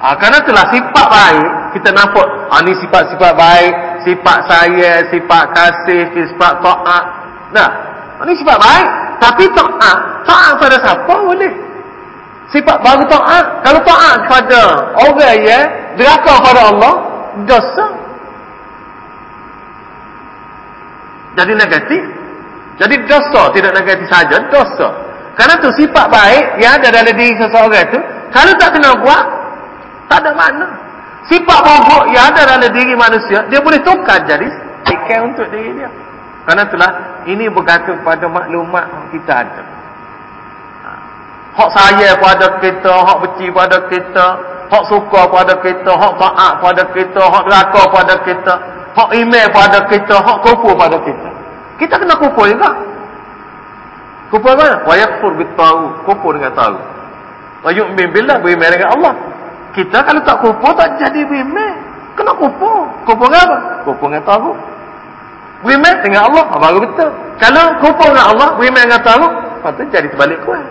Ha, kerana itulah sifat baik kita nampak ha, ni sifat-sifat baik, sifat saya, sifat kasih, sifat taat. Nah, ha, ni sifat baik, tapi taat, taat pada siapa boleh? Sifat baru taat, kalau taat kepada orang ya, deraka pada Allah, dosa. Jadi negatif. Jadi dosa, tidak negatif saja, dosa. Karena tu sifat baik yang ada dalam diri seseorang itu, kalau tak kena buat, tak ada makna. Sifat buruk yang ada dalam diri manusia, dia boleh tukar jadi ikan untuk diri dia. Karena itulah, ini bergantung pada maklumat kita ada. Ha. Hak saya pada kita, hak benci pada kita, hak suka pada kita, hak taat pada kita, hak neraka pada kita, hak email pada kita, hak kufur pada kita. Kita kena kufur juga. Kufur mana? Wa yakfur bit tahu, kufur dengan tahu. Wa yu'min billah, beriman dengan Allah. Kita kalau tak kupu tak jadi bimbing. Kena kupu. Kupu dengan apa? Kupu dengan tahu. Bimbing dengan Allah. Ha, baru betul. Kalau kupu dengan Allah, bimbing dengan tahu. Patut jadi terbalik kuat.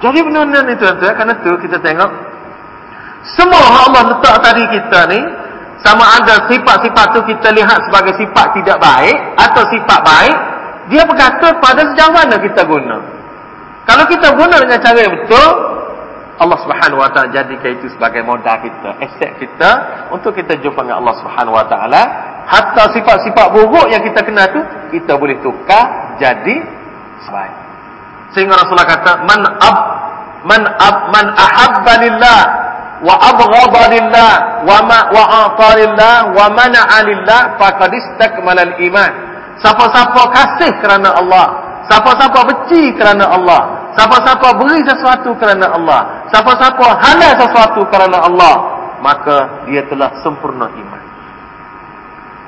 Jadi benar-benar itu tuan Kerana tu kita tengok. Semua Allah letak tadi kita ni sama ada sifat-sifat tu kita lihat sebagai sifat tidak baik atau sifat baik, dia berkata pada sejauh mana kita guna. Kalau kita guna dengan cara yang betul, Allah Subhanahu Wa Taala jadikan itu sebagai modal kita, aset kita untuk kita jumpa dengan Allah Subhanahu Wa Taala. Hatta sifat-sifat buruk yang kita kenal tu kita boleh tukar jadi baik. Sehingga Rasulullah kata, "Man ab man ab man ahabba lillah wa abghadha lillah wa ma wa ata lillah wa mana'a lillah faqad istakmala al-iman." Siapa-siapa kasih kerana Allah, siapa-siapa benci kerana Allah, Siapa-siapa beri sesuatu kerana Allah Siapa-siapa halal sesuatu kerana Allah Maka dia telah sempurna iman.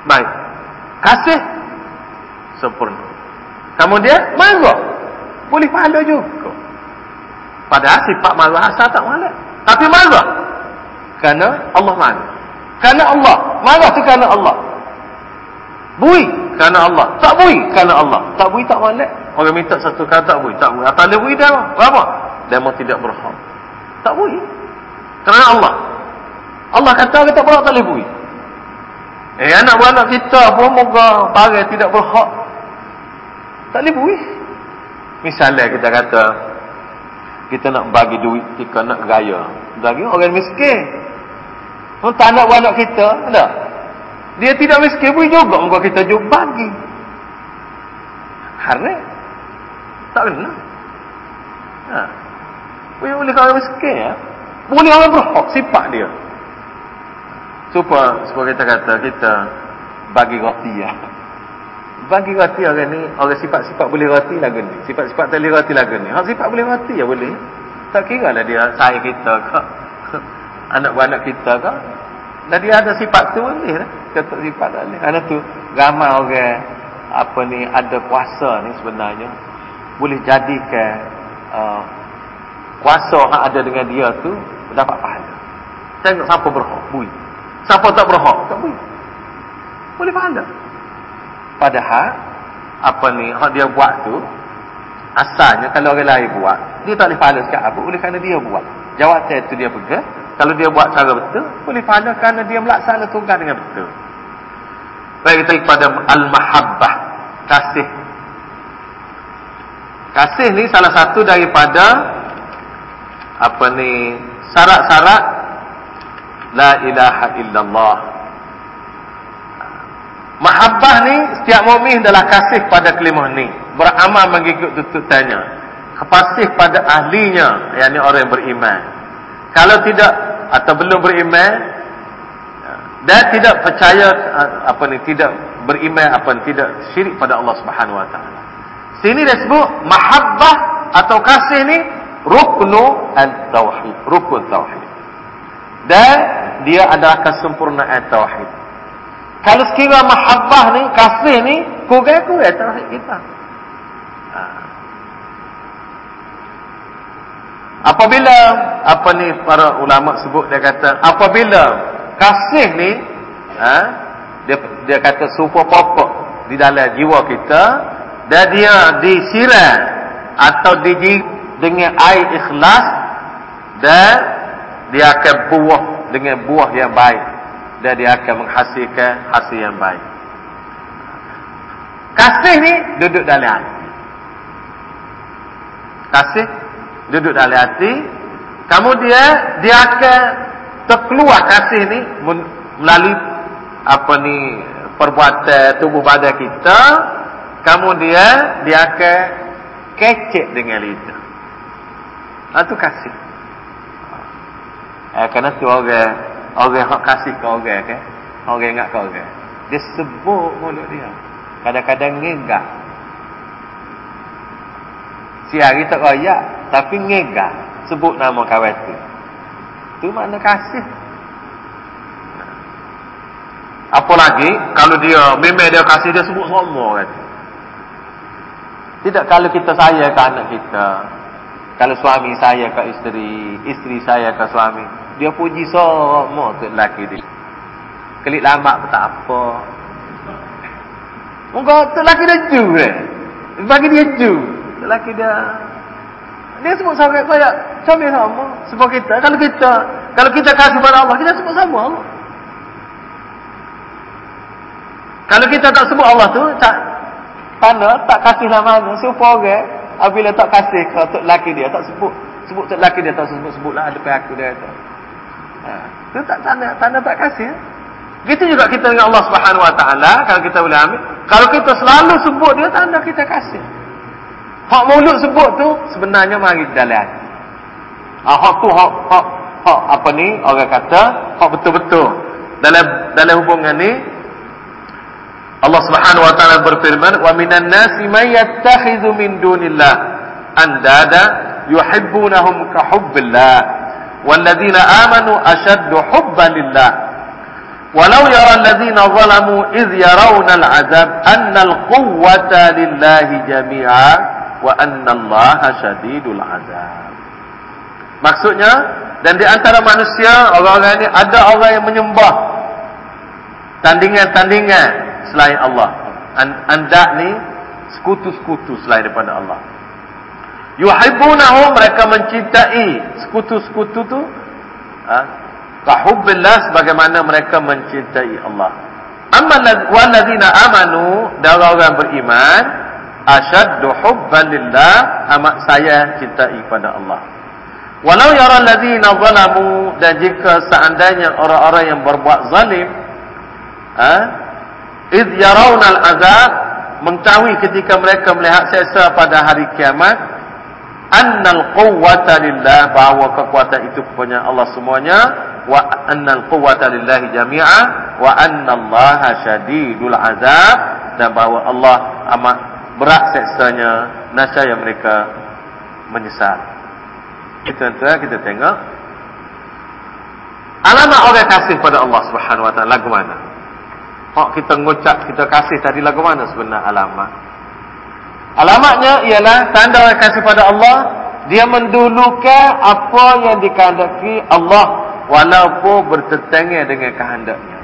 Baik. Kasih Sempurna. Kemudian marah. Boleh pahala juga. Padahal sifat marah asal tak marah. Tapi marah. Kerana Allah marah. Kerana Allah. Marah tu kerana Allah. Bui kerana Allah Tak bui kerana Allah Tak bui tak marah Orang minta satu kata tak boleh. Tak boleh. Atau dia boleh dah. Apa? Dia tidak berhak. Tak boleh. Kerana Allah. Allah kata kita berhak tak boleh boleh. Eh anak-anak kita pun moga parah tidak berhak. Tak boleh boleh. Misalnya kita kata kita nak bagi duit kita nak gaya. Bagi orang miskin. Pun tak nak anak kita. Tak? Dia tidak miskin boleh juga. Moga kita juga bagi. Harap. Tak kena. Ha. Boleh boleh kalau miskin ya. Boleh orang berhak sifat dia. Supaya supaya kita kata kita bagi roti ya. Bagi roti orang ni orang sifat-sifat boleh roti lagu ni. Sifat-sifat tak boleh roti lagu ni. Hak sifat boleh roti ya boleh. Tak kira lah dia saya kita ke anak-anak kita ke. Dan dia ada sifat tu boleh lah. Kata sifat tak boleh. Ada tu ramai orang apa ni ada kuasa ni sebenarnya boleh jadikan uh, kuasa yang ada dengan dia tu dapat pahala. Tengok siapa berhak, bui. Siapa tak berhak, tak bui. Boleh pahala. Padahal apa ni hak dia buat tu asalnya kalau orang lain buat, dia tak boleh pahala sekat apa, boleh kerana dia buat. Jawatan itu dia pegang. Kalau dia buat cara betul, boleh pahala kerana dia melaksanakan tugas dengan betul. Baik kita kepada al-mahabbah, kasih Kasih ni salah satu daripada apa ni syarat-syarat la ilaha illallah. Mahabbah ni setiap mukmin adalah kasih pada kelima ni, beramal mengikut tuntutannya. Kepasih pada ahlinya, yakni orang yang beriman. Kalau tidak atau belum beriman dan tidak percaya apa ni tidak beriman apa ni tidak syirik pada Allah Subhanahu wa taala. Sini dia sebut mahabbah atau kasih ni ruknu al-tauhid, rukun tauhid. Dan dia adalah kesempurnaan tauhid. Kalau sekira mahabbah ni, kasih ni, kurang-kurang tauhid kita. Ha. Apabila apa ni para ulama sebut dia kata apabila kasih ni ha, dia dia kata super pokok di dalam jiwa kita dan dia disiram atau diji dengan air ikhlas dan dia akan buah dengan buah yang baik dan dia akan menghasilkan hasil yang baik. Kasih ni duduk dalam hati. Kasih duduk dalam hati kemudian dia akan terkeluar kasih ni melalui apa ni perbuatan tubuh badan kita Kemudian dia akan kecek dengan lidah. Itu ha, kasih. Eh, kerana tu orang orang yang kasih ke orang ke, orang ingat ke orang. Dia sebut mulut dia. Kadang-kadang ngegak. Si hari tak royak, tapi ngegak. Sebut nama kawan tu. Tu makna kasih. Apa lagi kalau dia memang dia kasih dia sebut semua kata. Tidak kalau kita saya ke anak kita. Kalau suami saya ke isteri. Isteri saya ke suami. Dia puji semua ke lelaki dia. Kelik lama pun tak apa. Muka tu lelaki dia ju eh. Bagi dia ju. Lelaki dia. Dia sebut sangat kaya. Suami sama. Sebab kita. Kalau kita Kalau kita kasih pada Allah, kita sebut sama Allah. Kalau kita tak sebut Allah tu, tak tanda tak kasih lah mana. Siapa orang apabila tak kasih ke tok laki dia tak sebut. Sebut tok laki dia tak sebut-sebutlah depan aku dia tu. Ha, tak tanda tanda tak kasih. Gitu juga kita dengan Allah Subhanahu Wa Taala kalau kita boleh ambil. Kalau kita selalu sebut dia tanda kita kasih. Hak mulut sebut tu sebenarnya mari dalam hati. Ah hak tu hak hak hak apa ni orang kata hak betul-betul. Dalam dalam hubungan ni Allah Subhanahu wa taala berfirman, "Wa minan nasi may yattakhidhu min dunillah andada yuhibbunahum ka hubbillah walladzina amanu ashaddu hubban lillah." Walau yara alladzina zalamu idh yarawna al'adzab anna al-quwwata lillahi jami'a wa anna Allaha shadidul 'adzab. Maksudnya dan di antara manusia orang-orang ini ada orang yang menyembah tandingan-tandingan selain Allah. Anda ni sekutu-sekutu selain daripada Allah. Yuhibbunahu mereka mencintai sekutu-sekutu tu ha? kahubbillah sebagaimana mereka mencintai Allah. Amma walladzina amanu dan orang beriman asyaddu hubban lillah amat saya cintai pada Allah. Walau yara alladzina zalamu dan jika seandainya orang-orang yang berbuat zalim ha? Idh yarawnal azab mengetahui ketika mereka melihat seksa pada hari kiamat annal quwwata lillah bahawa kekuatan itu punya Allah semuanya wa annal quwwata lillahi jami'a wa annallaha syadidul azab dan bahawa Allah amat berat seksanya nascaya mereka menyesal kita tuan kita tengok alamat orang kasih pada Allah Subhanahu wa taala lagu mana Hak kita ngucap, kita kasih tadi lagu mana sebenarnya alamat? Alamatnya ialah tanda yang kasih pada Allah. Dia mendulukan apa yang dikehendaki Allah. Walaupun bertetangga dengan kehendaknya.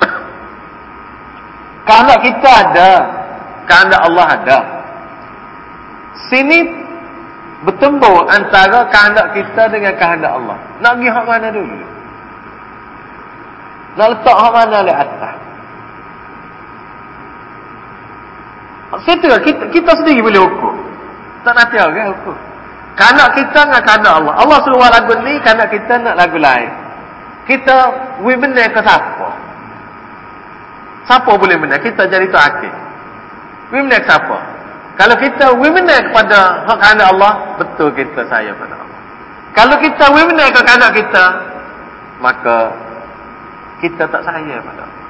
Kehendak kita ada. Kehendak Allah ada. Sini bertembur antara kehendak kita dengan kehendak Allah. Nak pergi hak mana dulu? Nak letak hak mana di atas? Settle kita, kita sendiri boleh hukum. Tak nanti orang okay, hukum. Kanak kita dengan kanak Allah. Allah suruh lagu ni, kanak kita nak lagu lain. Kita, we benar ke siapa? Siapa boleh benar? Kita jadi tu akhir. Ke siapa? Kalau kita benar kepada hak kanak Allah, betul kita saya pada Allah. Kalau kita benar ke kanak kita, maka kita tak saya pada Allah.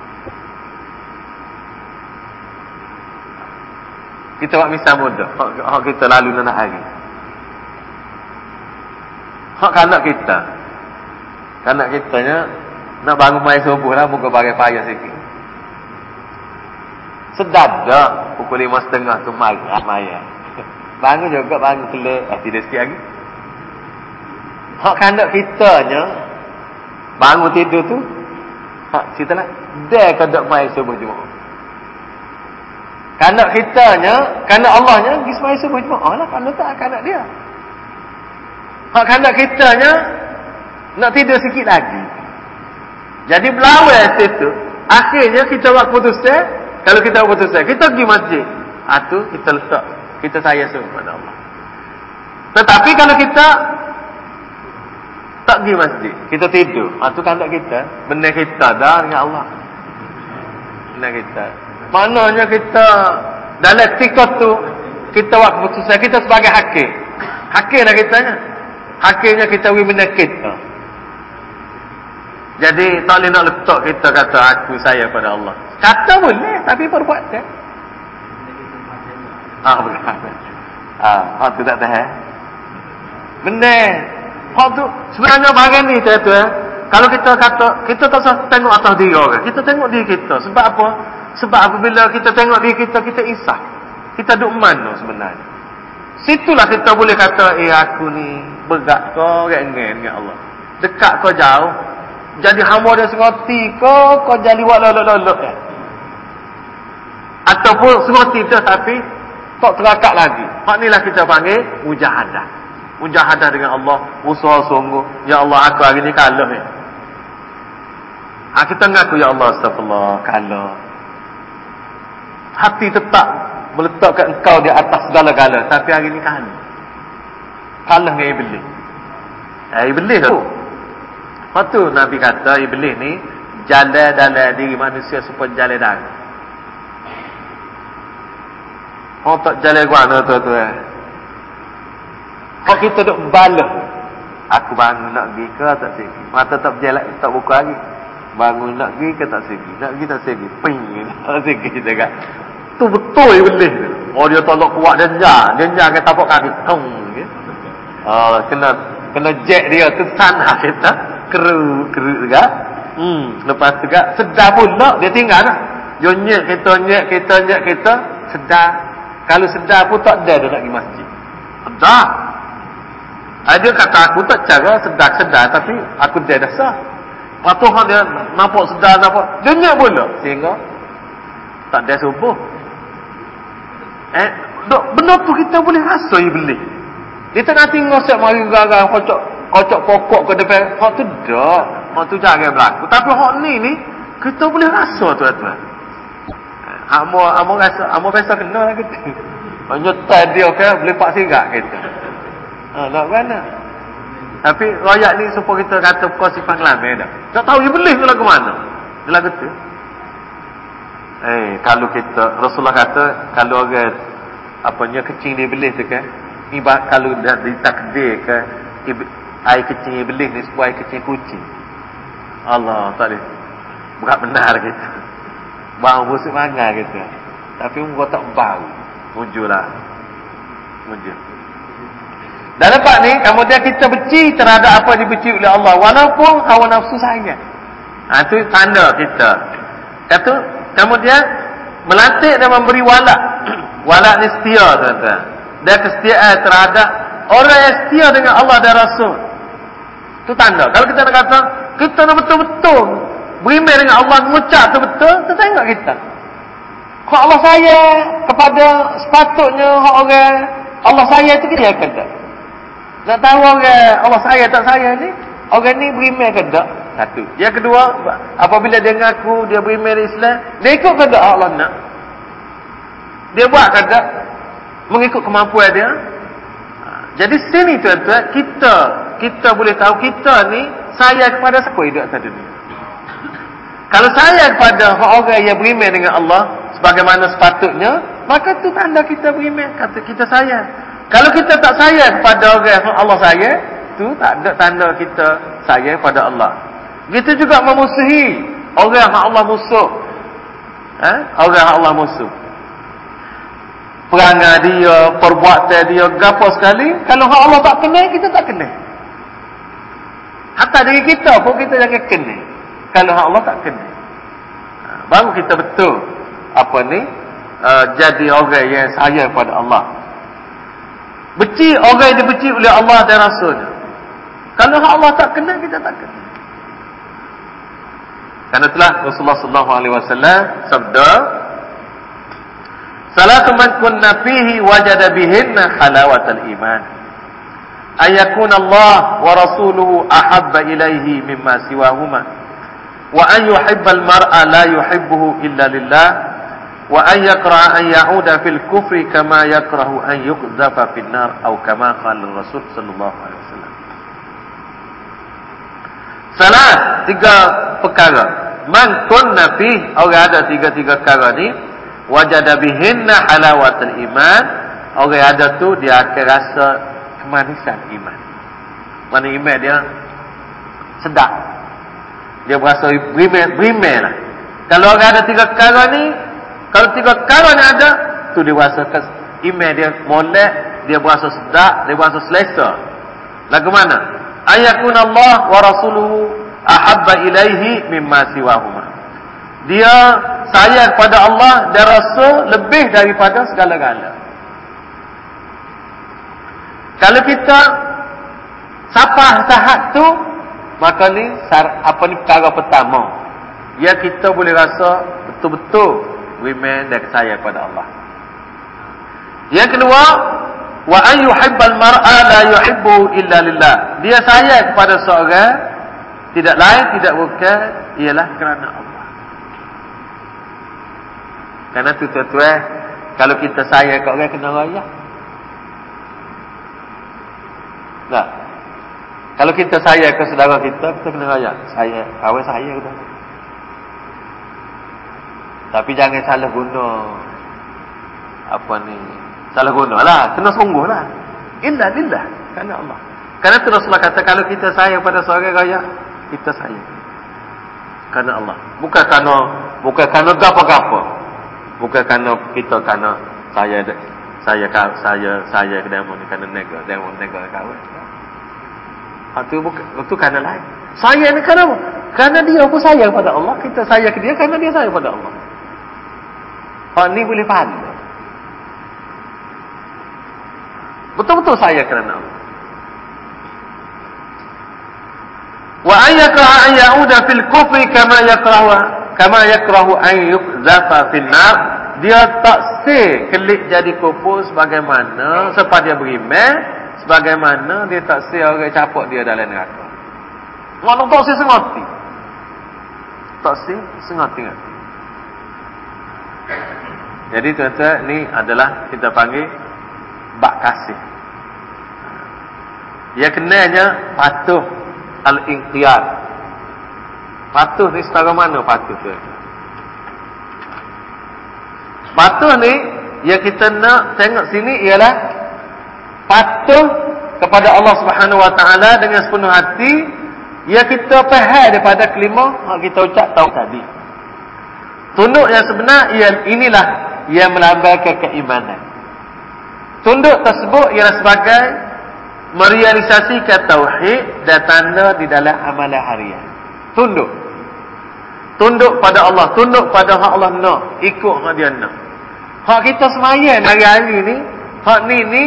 Kita buat misal muda. Hak kita lalu nanah hari. Hak kanak kita. Kanak kitanya nak bangun main subuh lah. Muka bagai payah sikit. Sedap tak. Pukul lima setengah tu marah maya. Bangun juga bangun kelik. Eh, tidak sikit lagi. Hak kanak kitanya. Bangun tidur tu. Hak cerita lah. Dia kadak main subuh jumaat. Kanak kitanya, kanak Allahnya pergi sembahyang subuh jemaah lah, kanak tak kanak dia. Hak kanak kitanya nak tidur sikit lagi. Jadi belawai situ. Akhirnya kita buat putusnya, kalau kita buat putusnya, kita pergi masjid. Ah tu kita letak, kita sayang semua kepada Allah. Tetapi kalau kita tak pergi masjid, kita tidur. Ah tu kanak kita, benar kita dah dengan Allah. Benar kita. Maknanya kita dalam tikot tu kita buat keputusan kita sebagai hakim. Hakim lah kitanya. Hakimnya kita we benda kita. Jadi tak boleh nak letak kita kata aku saya pada Allah. Kata boleh tapi perbuatan. Ah bukan. Ah, hak tu tak tahu. Benda. Hak tu sebenarnya bagian ni tuan-tuan. Kalau kita kata kita tak usah tengok atas diri orang. Kita tengok diri kita. Sebab apa? Sebab apabila kita tengok diri kita, kita isah. Kita duduk mana sebenarnya. Situlah kita boleh kata, eh aku ni bergak kau dengan Allah. Dekat kau jauh. Jadi hamba dia sengoti kau, kau jadi buat lolok-lolok ya. Ataupun sengoti dia tapi tak terakak lagi. Hak inilah kita panggil mujahadah. Mujahadah dengan Allah. Usaha sungguh. Ya Allah, aku hari ni kalah ni. Ha, kita ngaku, Ya Allah, astagfirullah, kalah. Hati tetap meletakkan engkau di atas segala-gala. Tapi hari ni kalah. Kalah dengan Iblis. Eh, Iblis tu. Lepas tu Nabi kata, Iblis ni, jalan dalam diri manusia supaya jalan darah. Oh tak jalan gua mana tu tu eh. Kau kita duk balah. Aku bangun nak pergi ke tak segi. Mata tak berjalan tak buka lagi. Bangun nak pergi ke tak segi. Nak pergi tak segi. Ping tak segi juga. Tu betul ya boleh. Oh dia tolak kuat dia nyak. Dia nyak ke tapak kaki. Tong. Oh kena kena jack dia tu sana kita. Keru keru juga. Hmm, lepas tu juga sedar pula dia tinggal nak. Dia nyek kita nyek kita nyek kita sedar. Kalau sedar pun tak ada dia nak pergi masjid. Sedar. Ada kata aku tak cara sedar-sedar tapi aku dah dah sah. Patuhan dia nampak sedar nampak. Dia nyek pula. Sehingga tak ada subuh. Eh, dok, benda tu kita boleh rasa ia beli. Dia nak tengok siap mari garang kocok kocok pokok ke depan. Hak tu dak. Hak tu jangan berlaku. Tapi hak ni ni kita boleh rasa tuan-tuan. Amo amo rasa amo rasa kena lah kita. Hanya tadi okey boleh pak sirat kita. Ha, nak mana? Tapi royak ni supaya kita kata kau si panglamen dah. Tak tahu dia boleh lagu mana. Dia lagu tu. Eh, kalau kita Rasulullah kata kalau orang apanya kecil dia belis tu kan. Ibarat kalau dah ditakdir ke air kecil belis ni supaya air kecil kucing. Allah tak boleh. Bukan benar kita. Bau busuk mangga kita. Tapi muka tak bau. Muncullah. Muncul. Dan lepas ni, kemudian kita benci terhadap apa yang dibenci oleh Allah. Walaupun hawa nafsu saya. Ha, itu tanda kita. Kata, kemudian melantik dan memberi walak. walak ni setia, tuan-tuan. Dan kesetiaan terhadap orang yang setia dengan Allah dan Rasul. Itu tanda. Kalau kita nak kata, kita nak betul-betul beriman dengan Allah, mengucap betul-betul, kita tengok kita. Kalau Allah saya kepada sepatutnya orang Allah saya itu dia kata. Nak tahu orang Allah saya tak saya ni, orang ni beriman ke tak? Satu. Yang kedua, apabila dia mengaku dia beriman Islam, dia ikut ke tak Allah nak? Dia buat ke tak? Mengikut kemampuan dia. Ha, jadi sini tuan-tuan, kita kita boleh tahu kita ni saya kepada siapa hidup atas dunia. Kalau saya kepada orang yang beriman dengan Allah sebagaimana sepatutnya, maka tu tanda kita beriman, kata kita sayang. Kalau kita tak sayang kepada orang yang Allah sayang, tu tak ada tanda kita sayang kepada Allah. Kita juga memusuhi orang yang Allah musuh. Eh? Orang yang Allah musuh. Perangai dia, perbuatan dia, gapo sekali. Kalau Allah tak kenal, kita tak kenal. Hatta diri kita pun kita jangan kenal. Kalau Allah tak kenal. Ha, baru kita betul apa ni uh, jadi orang yang sayang pada Allah. Benci orang yang dibenci oleh Allah dan Rasul. Kalau Allah tak kenal kita tak kenal. Karena telah Rasulullah sallallahu alaihi wasallam sabda Salatu man kunna fihi wajada bihinna halawatal iman. Ayakun Allah wa rasuluhu ahabba ilaihi mimma siwahuma. Wa an yuhibba al-mar'a la yuhibbuhu illa lillah wa an yaqra an ya'uda fil kufri kama yakrahu an yuqdhafa fil nar atau kama qala Rasul sallallahu alaihi wasallam. Salat tiga perkara. Man kunna fi orang ada tiga-tiga perkara ni wajada bihinna halawatul iman orang ada tu dia akan rasa kemanisan iman. Mana iman dia sedap. Dia berasa beriman, beriman lah. Kalau orang ada tiga perkara ni, kalau tiga perkara ni ada, tu dia berasa iman dia molek, dia berasa sedap, dia berasa selesa. Lagu mana? Ayakun Allah wa rasuluhu ahabba ilaihi mimma siwahuma. Dia sayang pada Allah dan Rasul lebih daripada segala-gala. Kalau kita sapah tahap tu, maka ni apa ni perkara pertama. Ya kita boleh rasa betul-betul beriman dan sayang pada Allah. Yang kedua, wa an yuhibbal mar'a la yuhibbu illa lillah. Dia sayang kepada seorang tidak lain tidak bukan ialah kerana Allah. Karena tu tuan-tuan kalau kita sayang kat orang kena raya. Tak. Kalau kita sayang ke saudara kita, kita kena raya. Saya, kawan saya kita. Tapi jangan salah guna apa ni Salah guna lah. Kena sungguh lah. Illa lillah. Kerana Allah. Kerana tu Rasulullah kata, kalau kita sayang pada seorang raya, kita sayang. Kerana Allah. Bukan kerana, bukan kerana gapa-gapa. Bukan kerana kita kerana saya saya saya saya ke demo ni kerana nega demo nega kawan. Itu bukan itu kerana lain. Saya ni kerana apa? Kerana dia pun sayang pada Allah, kita sayang ke dia kerana dia sayang pada Allah. Oh ni boleh faham. Betul-betul saya kerana Allah. Wa ayyakraha an ya'uda fil kufri kama yakrahu kama yakrahu an yuqzafa fil nar. Dia tak say kelik jadi kufur sebagaimana sebab dia beriman, sebagaimana dia tak say orang capuk dia dalam neraka. Mana tak say sengati. Tak say sengati. Jadi tuan-tuan ni adalah kita panggil bak kasih. Ya kenanya patuh al-inqiyad. Patuh ni setara mana patuh tu? Patuh ni yang kita nak tengok sini ialah patuh kepada Allah Subhanahu Wa Taala dengan sepenuh hati yang kita faham daripada kelima yang kita ucap tahu tadi. Tunduk yang sebenar ialah inilah yang melambangkan keimanan. Tunduk tersebut ialah sebagai merealisasikan tauhid dan tanda di dalam amalan harian. Tunduk. Tunduk pada Allah, tunduk pada hak Allah nak, ikut hak dia nak. Hak kita semaya hari-hari ni, hak ni ni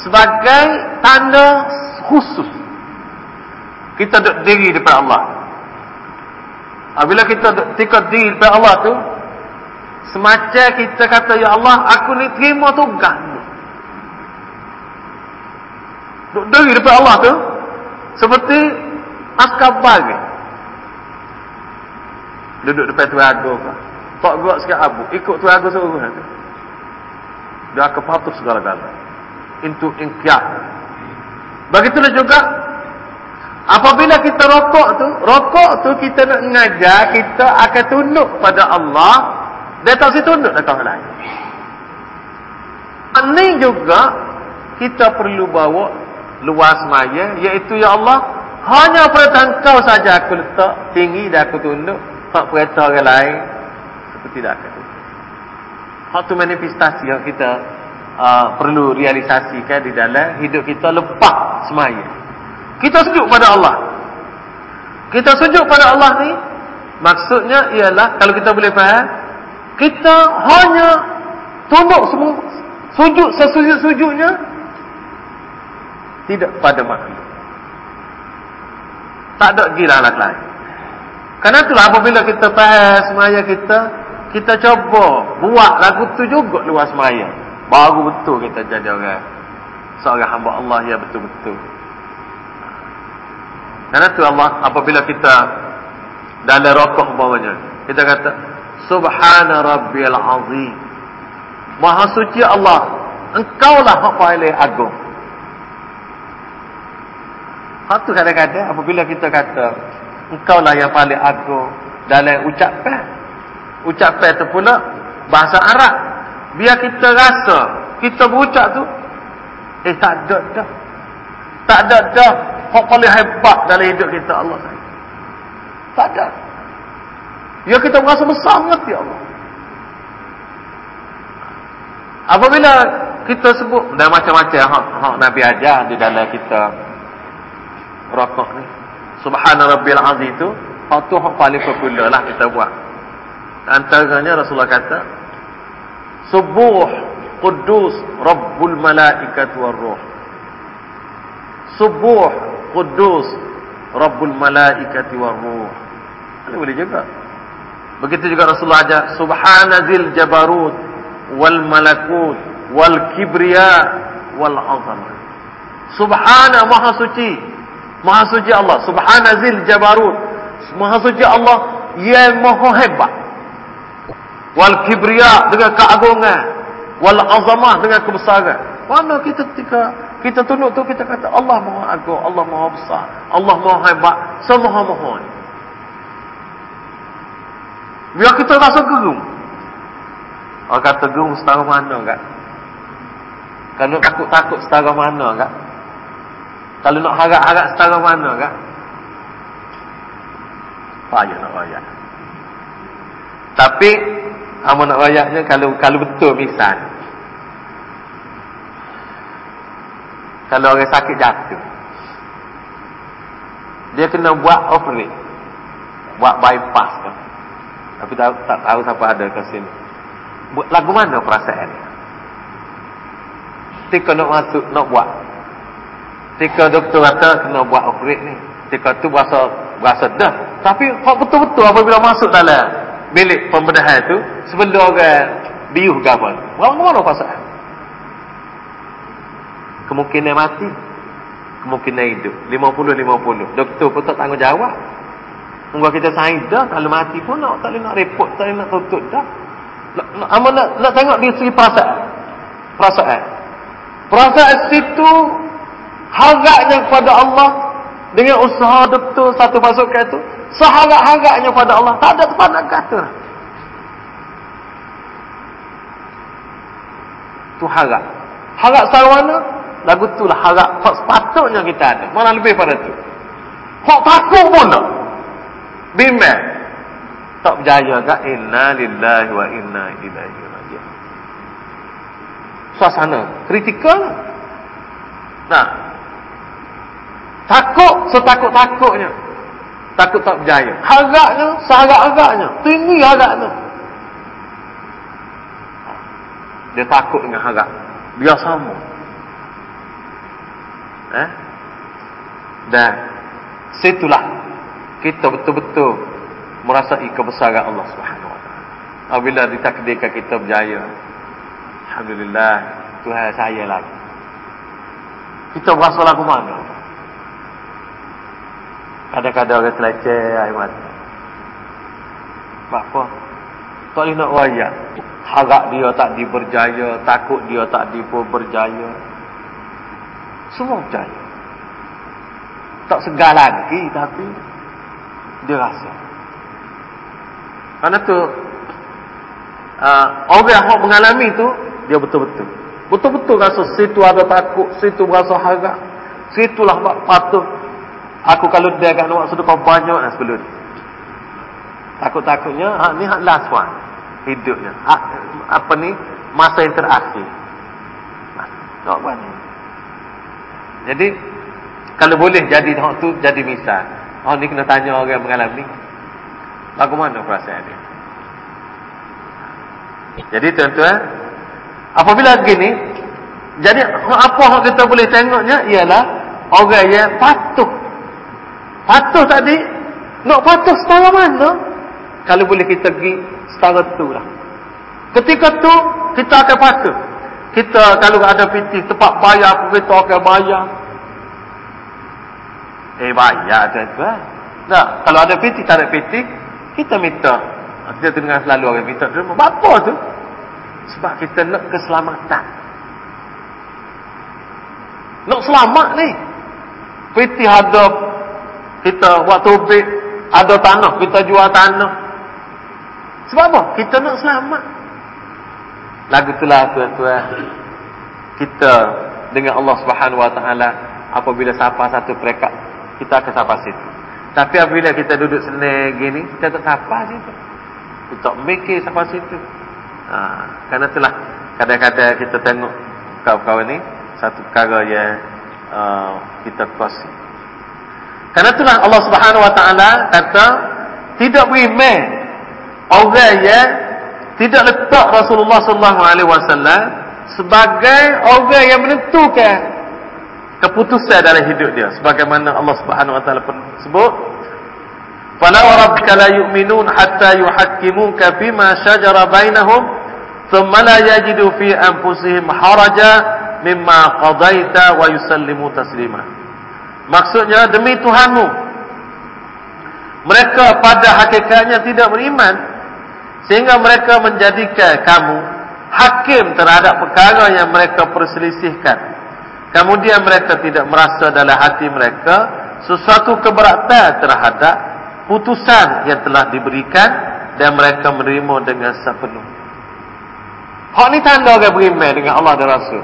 sebagai tanda khusus. Kita duduk diri depan Allah. Apabila kita tingkat diri depan Allah tu, semacam kita kata, Ya Allah, aku ni terima tugas Duduk diri depan Allah tu seperti askar bagi. Duduk depan tu ke. Tak gerak sikit abu. Ikut tu ago suruh. Dia akan patuh segala-gala. Into inqiyah. Begitulah juga apabila kita rokok tu, rokok tu kita nak mengajar kita akan tunduk pada Allah dia tak si tunduk dekat orang lain. Ini juga kita perlu bawa luas maya iaitu ya Allah hanya perintah kau saja aku letak tinggi dan aku tunduk tak perintah orang lain aku tidak akan tunduk hak tu manifestasi yang kita uh, perlu realisasikan di dalam hidup kita lepas semaya kita sujud pada Allah kita sujud pada Allah ni maksudnya ialah kalau kita boleh faham kita hanya tunduk semua sujud sesujud-sujudnya tidak pada makhluk. Tak ada gila alat lain. Karena itulah apabila kita faham semaya kita, kita coba buat lagu tu juga luas semaya. Baru betul kita jadi orang. Seorang hamba Allah yang betul-betul. Karena itu Allah apabila kita dalam rokok umpamanya. Kita kata, Subhana Rabbil Azim. Maha suci Allah. Engkaulah hak paling agung. Hak tu kadang-kadang apabila kita kata engkau lah yang paling agung dalam ucapan. Ucapan tu pula bahasa Arab. Biar kita rasa kita berucap tu eh tak ada dah. Tak ada dah hak paling hebat dalam hidup kita Allah. Tak ada. Ya kita merasa besar sangat ya Allah. Apabila kita sebut dan macam-macam hak, hak Nabi ajar di dalam kita rokok ni. Subhana rabbil azim tu, hak tu hak paling popular lah kita buat. Antaranya Rasulullah kata, Subuh Qudus Rabbul Malaikat war Ruh. Subuh Qudus Rabbul Malaikat war Ruh. Ini boleh juga. Begitu juga Rasulullah ajar, Subhana zil jabarut wal malakut wal kibriya wal azamah. Subhana maha suci. Maha suci Allah. Subhana zil jabarut. Maha suci Allah yang maha hebat. Wal kibriya dengan keagungan. Wal azamah dengan kebesaran. Mana kita ketika kita tunduk tu kita kata Allah maha agung, Allah maha besar, Allah maha hebat, semua maha. Biar kita rasa gerung. Orang kata gerung setara mana kan? Kalau takut-takut setara mana kan? Kalau nak harap-harap setara mana kan? Payah nak rayak. Tapi, apa nak rayaknya kalau kalau betul misal. Kalau orang sakit jatuh. Dia kena buat operate. Buat bypass kan. Tapi tak, tak tahu siapa ada ke sini. Lagu mana perasaan dia? Tika nak masuk, nak buat. Tika doktor kata kena buat operate ni. Tika tu berasa, berasa dah. Tapi betul-betul apabila masuk dalam bilik pembedahan tu, sebelum orang biuh gaban. Berapa mana perasaan? Kemungkinan mati. Kemungkinan hidup. 50-50. Doktor pun tak tanggungjawab. Mungkin kita sayang dah. Kalau mati pun nak, tak boleh nak repot. Tak boleh nak tutup dah. Nak, nak, nak, nak, nak tengok di segi perasaan. Perasaan. Perasaan situ harapnya kepada Allah dengan usaha doktor satu pasukan itu seharap-harapnya kepada Allah. Tak ada tempat nak kata tu harap. Harap sarwana lagu tu lah harap. Sepatutnya kita ada. Mana lebih pada tu? Hak takut pun tak. Bimbang. Tak berjaya kak inna lillahi wa inna ilaihi raji'un. Suasana kritikal. Nah Takut setakut-takutnya. Takut tak berjaya. Harapnya, seharap-harapnya. Tinggi harapnya. Dia takut dengan harap. Biar sama. Eh? Dan situlah kita betul-betul merasai kebesaran Allah Subhanahu Taala. Apabila ditakdirkan kita berjaya, alhamdulillah Tuhan saya lagi. Kita berasa lagu mana? Kadang-kadang orang seleceh air mata. Sebab apa? Tak boleh nak wayak. Harap dia tak diberjaya. Takut dia tak diberjaya. Semua berjaya. Tak segar lagi tapi dia rasa. Karena tu uh, orang yang mengalami tu dia betul-betul. Betul-betul rasa situ ada takut, situ rasa harap. Situlah patut Aku kalau dia kat nak sedekah banyak lah sebelum ni. Takut-takutnya, ha, ni hak last one. Hidupnya. Ha, apa ni? Masa yang terakhir. Tak buat ni. Jadi, kalau boleh jadi hak tu, jadi misal. Oh ni kena tanya orang yang mengalami. Bagaimana perasaan dia? Jadi tuan-tuan, apabila gini, jadi apa yang kita boleh tengoknya ialah orang yang patuh Patuh tadi Nak patuh setara mana? Kalau boleh kita pergi Setara tu lah. Ketika tu Kita akan patuh Kita kalau ada piti Tempat bayar pun Kita akan bayar. Eh bayar tuan-tuan Tak Kalau ada piti Tak ada piti Kita minta. Kita dengar selalu orang minta Apa tu. Sebab kita nak keselamatan. Nak selamat ni. Piti hadap kita buat tubik ada tanah kita jual tanah. Sebab apa? Kita nak selamat. Lagu itulah tuan-tuan. Kita dengan Allah Subhanahu Wa Taala apabila sapa satu perekat kita akan sapa situ. Tapi apabila kita duduk senang gini kita tak sapa situ. Kita tak mikir sapa situ. Ha, kerana itulah kadang-kadang kita tengok kawan-kawan ni satu perkara yang uh, kita kuasai karena itulah Allah Subhanahu Wa Taala kata tidak beriman orang yang tidak letak Rasulullah Sallallahu Alaihi Wasallam sebagai orang yang menentukan keputusan dalam hidup dia. Sebagaimana Allah Subhanahu Wa Taala sebut, "Fala rabbika la yu'minun hatta yuhakkimuka fima shajara bainahum, thumma la yajidu fi anfusihim haraja mimma qadaita wa yusallimu taslima maksudnya demi Tuhanmu. Mereka pada hakikatnya tidak beriman sehingga mereka menjadikan kamu hakim terhadap perkara yang mereka perselisihkan. Kemudian mereka tidak merasa dalam hati mereka sesuatu keberatan terhadap putusan yang telah diberikan dan mereka menerima dengan sepenuh. Hak ni tanda orang beriman dengan Allah dan Rasul.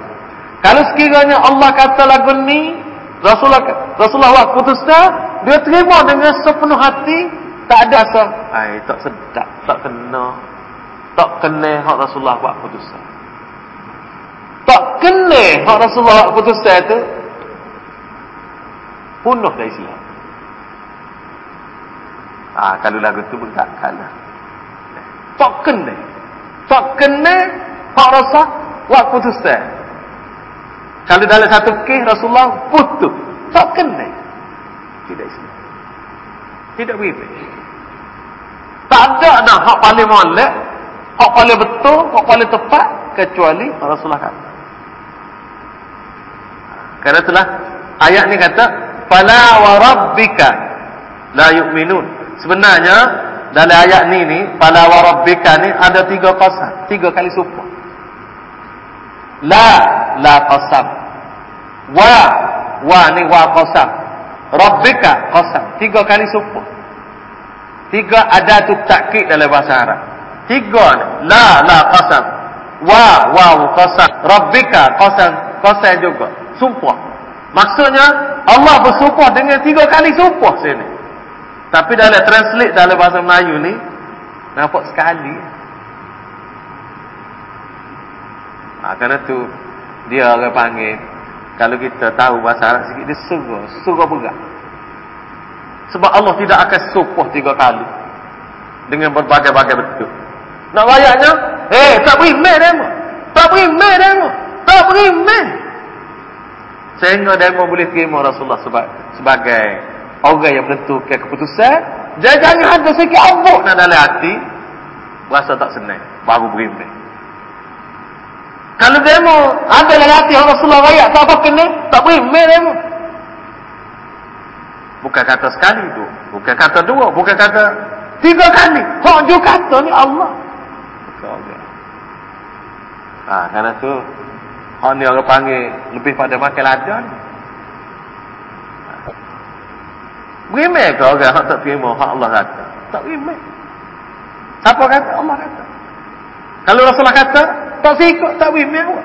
Kalau sekiranya Allah kata lagu ni, Rasulullah Rasulullah buat putusnya, dia terima dengan sepenuh hati, tak ada asal. Ai, tak sedap, tak kena. Tak kena hak Rasulullah buat putusnya. Tak kena hak Rasulullah buat putusnya itu, punuh dari Islam. Ah, kalau lagu tu pun tak kalah. Tak kena. Tak kena Hak rasa Wak putus tak Kalau dalam satu kes Rasulullah putus. Tak kena. Tidak Islam. Tidak begitu. Tak ada nak hak paling molek Hak paling betul Hak paling tepat Kecuali Rasulullah kata. Karena itulah Ayat ni kata Fala wa rabbika La yu'minun. Sebenarnya dalam ayat ni ni pada warabbika ni ada tiga qasam tiga kali sumpah La La qasam Wa. Wa ni wa qasam. Rabbika qasam. Tiga kali sumpah Tiga ada tu takkid dalam bahasa Arab. Tiga ni. La La qasam. Wa Wa qasam. Rabbika qasam. Qasam juga. Sumpah Maksudnya Allah bersumpah dengan tiga kali sumpah sini. Tapi dalam translate dalam bahasa Melayu ni Nampak sekali. Ha, kerana tu dia orang panggil kalau kita tahu bahasa Arab sikit dia surah, surah berat. Sebab Allah tidak akan supuh tiga kali dengan berbagai-bagai bentuk. Nak bayarnya, eh tak beri mai demo. Tak beri mai demo. Tak beri mai. Sehingga demo boleh terima Rasulullah sebab sebagai orang yang menentukan keputusan, jangan ada sikit ambuk nak dalam hati, rasa tak senang, baru beri. Kalau demo ada lelaki yang Rasulullah rakyat tak apa kena, tak boleh main demo. Bukan kata sekali tu, bukan kata dua, bukan kata tiga kali. Hak juga kata ni Allah. Ha, kerana tu hak ni orang panggil lebih pada makan ladan. Berimek ke orang hak tak terima hak Allah kata? Tak berimek. Siapa kata? Allah kata. Kalau Rasulullah kata, tak sikap, tak boleh mewah.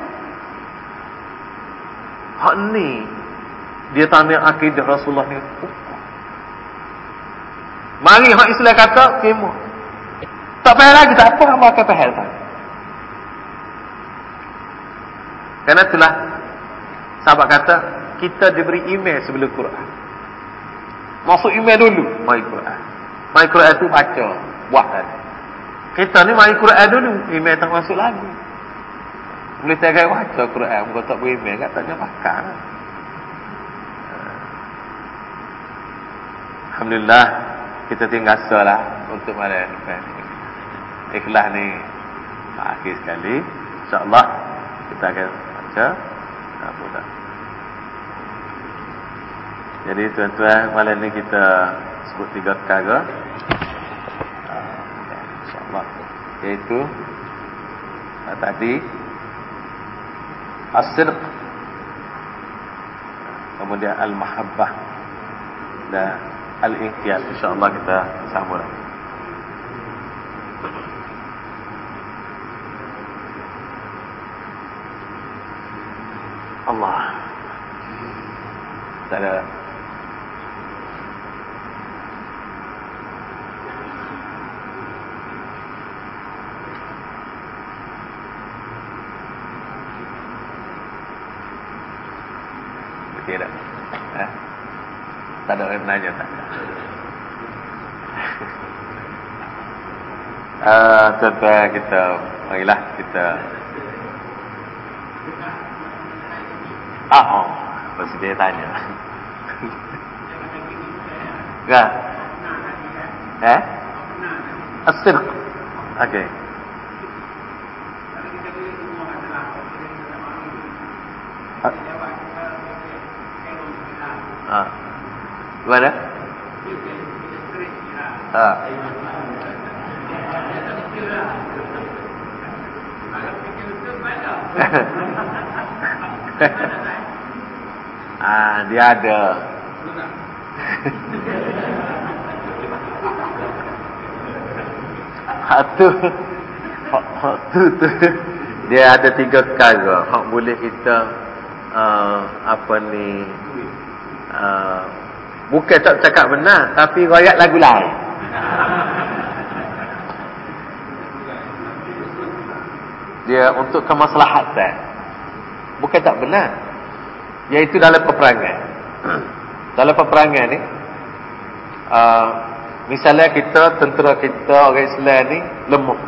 Hak ni, dia tanya akidah Rasulullah ni. Mari hak Islam kata, terima. Tak payah lagi, tak apa, akan payah tak. Kerana itulah, sahabat kata, kita diberi email sebelum Quran. Masuk email dulu, mari Quran. Mari Quran itu baca, buat tadi. Kita ni mari Quran dulu, email tak masuk lagi. Boleh tak baca Quran, kau tak boleh email, kat tanya makan. Alhamdulillah, kita tinggal salah untuk malam ni. Ikhlas ni, akhir sekali. InsyaAllah, kita akan baca. Apa? Jadi tuan-tuan, malam ni kita sebut tiga perkara. Yaitu uh, tadi as-sidq kemudian al-mahabbah dan al-inqiyad. Insyaallah kita sambung. Allah. Tak ada Nanya tak? Uh, tuan kita Marilah kita. Ah, oh, Mesti dia tanya. Ya. Eh? Asir Okay Ha. Gimana? Ha. ah, dia ada. Satu Hak tu Dia ada tiga perkara. Hak boleh kita uh, Apa ni uh, Bukan tak cakap benar Tapi rakyat lagu lain. Dia untuk kemaslahatan Bukan tak benar Iaitu dalam peperangan Dalam peperangan ni uh, Misalnya kita, tentera kita, orang Islam ni lemah.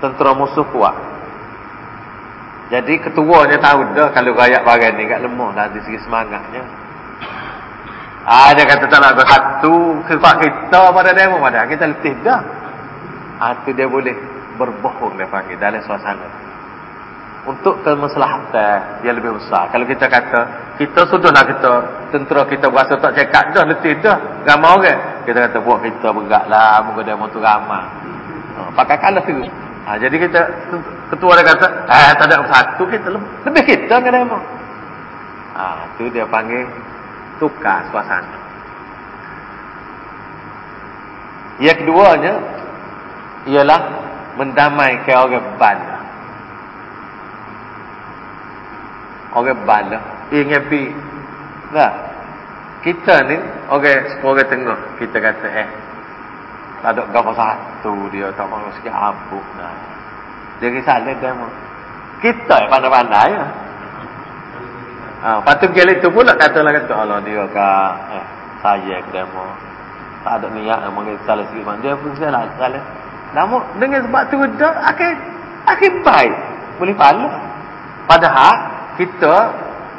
Tentera musuh kuat. Jadi ketuanya tahu dah kalau rakyat bagian ni kat lemah dah dari segi semangatnya. Ah dia kata tak nak satu sebab kita pada demo pada kita letih dah. Ah tu dia boleh berbohong dia panggil dalam suasana untuk kemaslahatan yang lebih besar. Kalau kita kata, kita sudah nak kita, tentera kita berasa tak cekak dah, letih dah, ramai orang. Kita kata, buat kita bergerak lah, muka dia motor ramai. Ha, pakai kalah tu. Ha, jadi kita, ketua dia kata, eh, tak ada satu, kita lebih, kita dengan demo. Ha, tu dia panggil, tukar suasana. Yang keduanya, ialah mendamaikan orang bandar. Orang bala ingin pi. Lah. Kita ni orang sepuluh tengah kita kata eh tak ada gambar satu dia tak mahu sikit abuk lah dia kisah dia demo. Kita yang pandai-pandai ya. ha, patut gila itu pula kata lah kata Allah dia ke eh saya ke demo. Tak ada niat yang mungkin salah sikit dia pun salah salah. Namun dengan sebab tu dah akan akan baik. Boleh pala padahal kita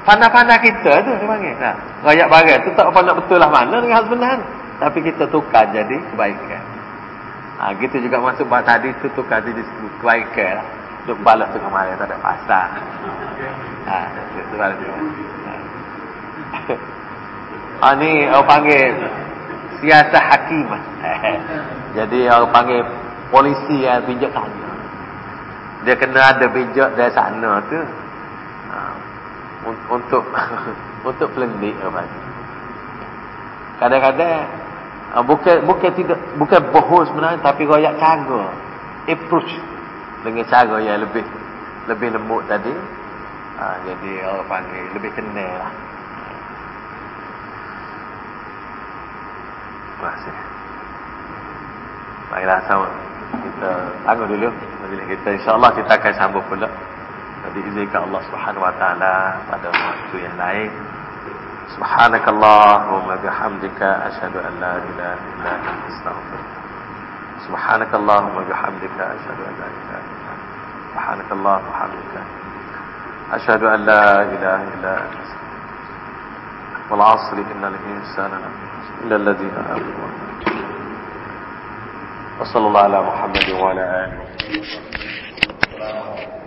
pandai-pandai kita tu dia panggil. Nah rakyat barat tu tak pandai betul lah mana dengan sebenar tapi kita tukar jadi kebaikan. Ha, gitu juga masuk bab tadi tu tukar jadi kebaikan lah. Untuk balas tu kemarin tak ada pasal. Ha, itu balas tu ha, ni orang panggil siasat hakimah. Jadi orang panggil polisi yang bijak tanya. Dia kena ada bijak dari sana tu untuk untuk pelendik apa kadang-kadang uh, bukan bukan tidak bukan bohong sebenarnya tapi royak cara. Approach dengan cara yang lebih lebih lembut tadi. Uh, jadi orang panggil lebih kenal lah. Kasih. Baiklah sama. Kita tangguh dulu. Kita insyaAllah kita akan sambung pula diizinkan Allah Subhanahu wa taala pada waktu yang lain. Subhanakallahumma bihamdika asyhadu an la ilaha illa anta astaghfiruka. Subhanakallahumma bihamdika asyhadu an la ilaha illa anta. Subhanakallahumma bihamdika asyhadu an la ilaha illa anta. Wal 'asri innal insana illa alladhina amanu. Wa sallallahu ala Muhammad wa ala alihi wa sahbihi.